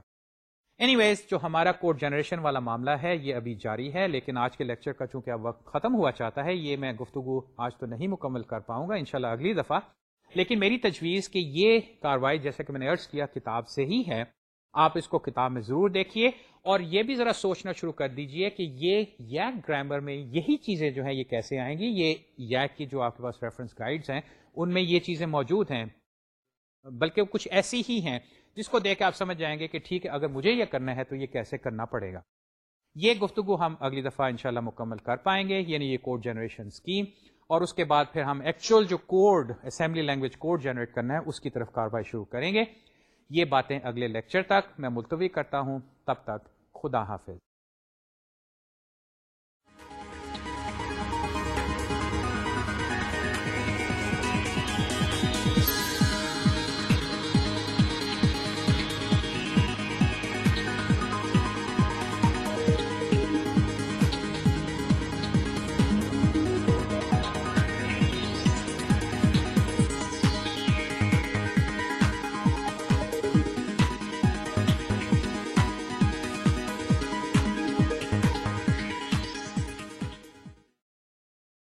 اینی ویز جو ہمارا کوڈ جنریشن والا معاملہ ہے، یہ ابھی جاری ہے، لیکن آج کے لیکچر کا چونکہ اب وقت ختم ہوا چاہتا ہے، یہ میں گفتگو آج تو نہیں مکمل کر پاؤں گا، انشاءاللہ اگلی دفعہ۔ لیکن میری تجویز کہ یہ کاروائی جیسا کہ میں نے ارض کیا، کتاب سے ہی ہے۔ آپ اس کو کتاب میں ضرور دیکھیے اور یہ بھی ذرا سوچنا شروع کر دیجیے کہ یہ یک گرامر میں یہی چیزیں جو ہیں یہ کیسے آئیں گی؟ یہ یک کی جو آپ کے پاس ریفرنس گائیڈز ہیں، ان میں یہ چیزیں موجود ہیں۔ بلکہ کچھ ایسی ہی ہیں جس کو دیکھ کے آپ سمجھ جائیں گے کہ ٹھیک ہے، اگر مجھے یہ کرنا ہے تو یہ کیسے کرنا پڑے گا۔ یہ گفتگو ہم اگلی دفعہ انشاءاللہ مکمل کر پائیں گے یعنی یہ کوڈ جنریشن اسکیم اور اس کے بعد پھر ہم ایکچوئل جو code assembly language code generate کرنا ہے، اس کی طرف کاروائی شروع کریں گے۔ یہ باتیں اگلے لیکچر تک میں ملتوی کرتا ہوں تب تک خدا حافظ۔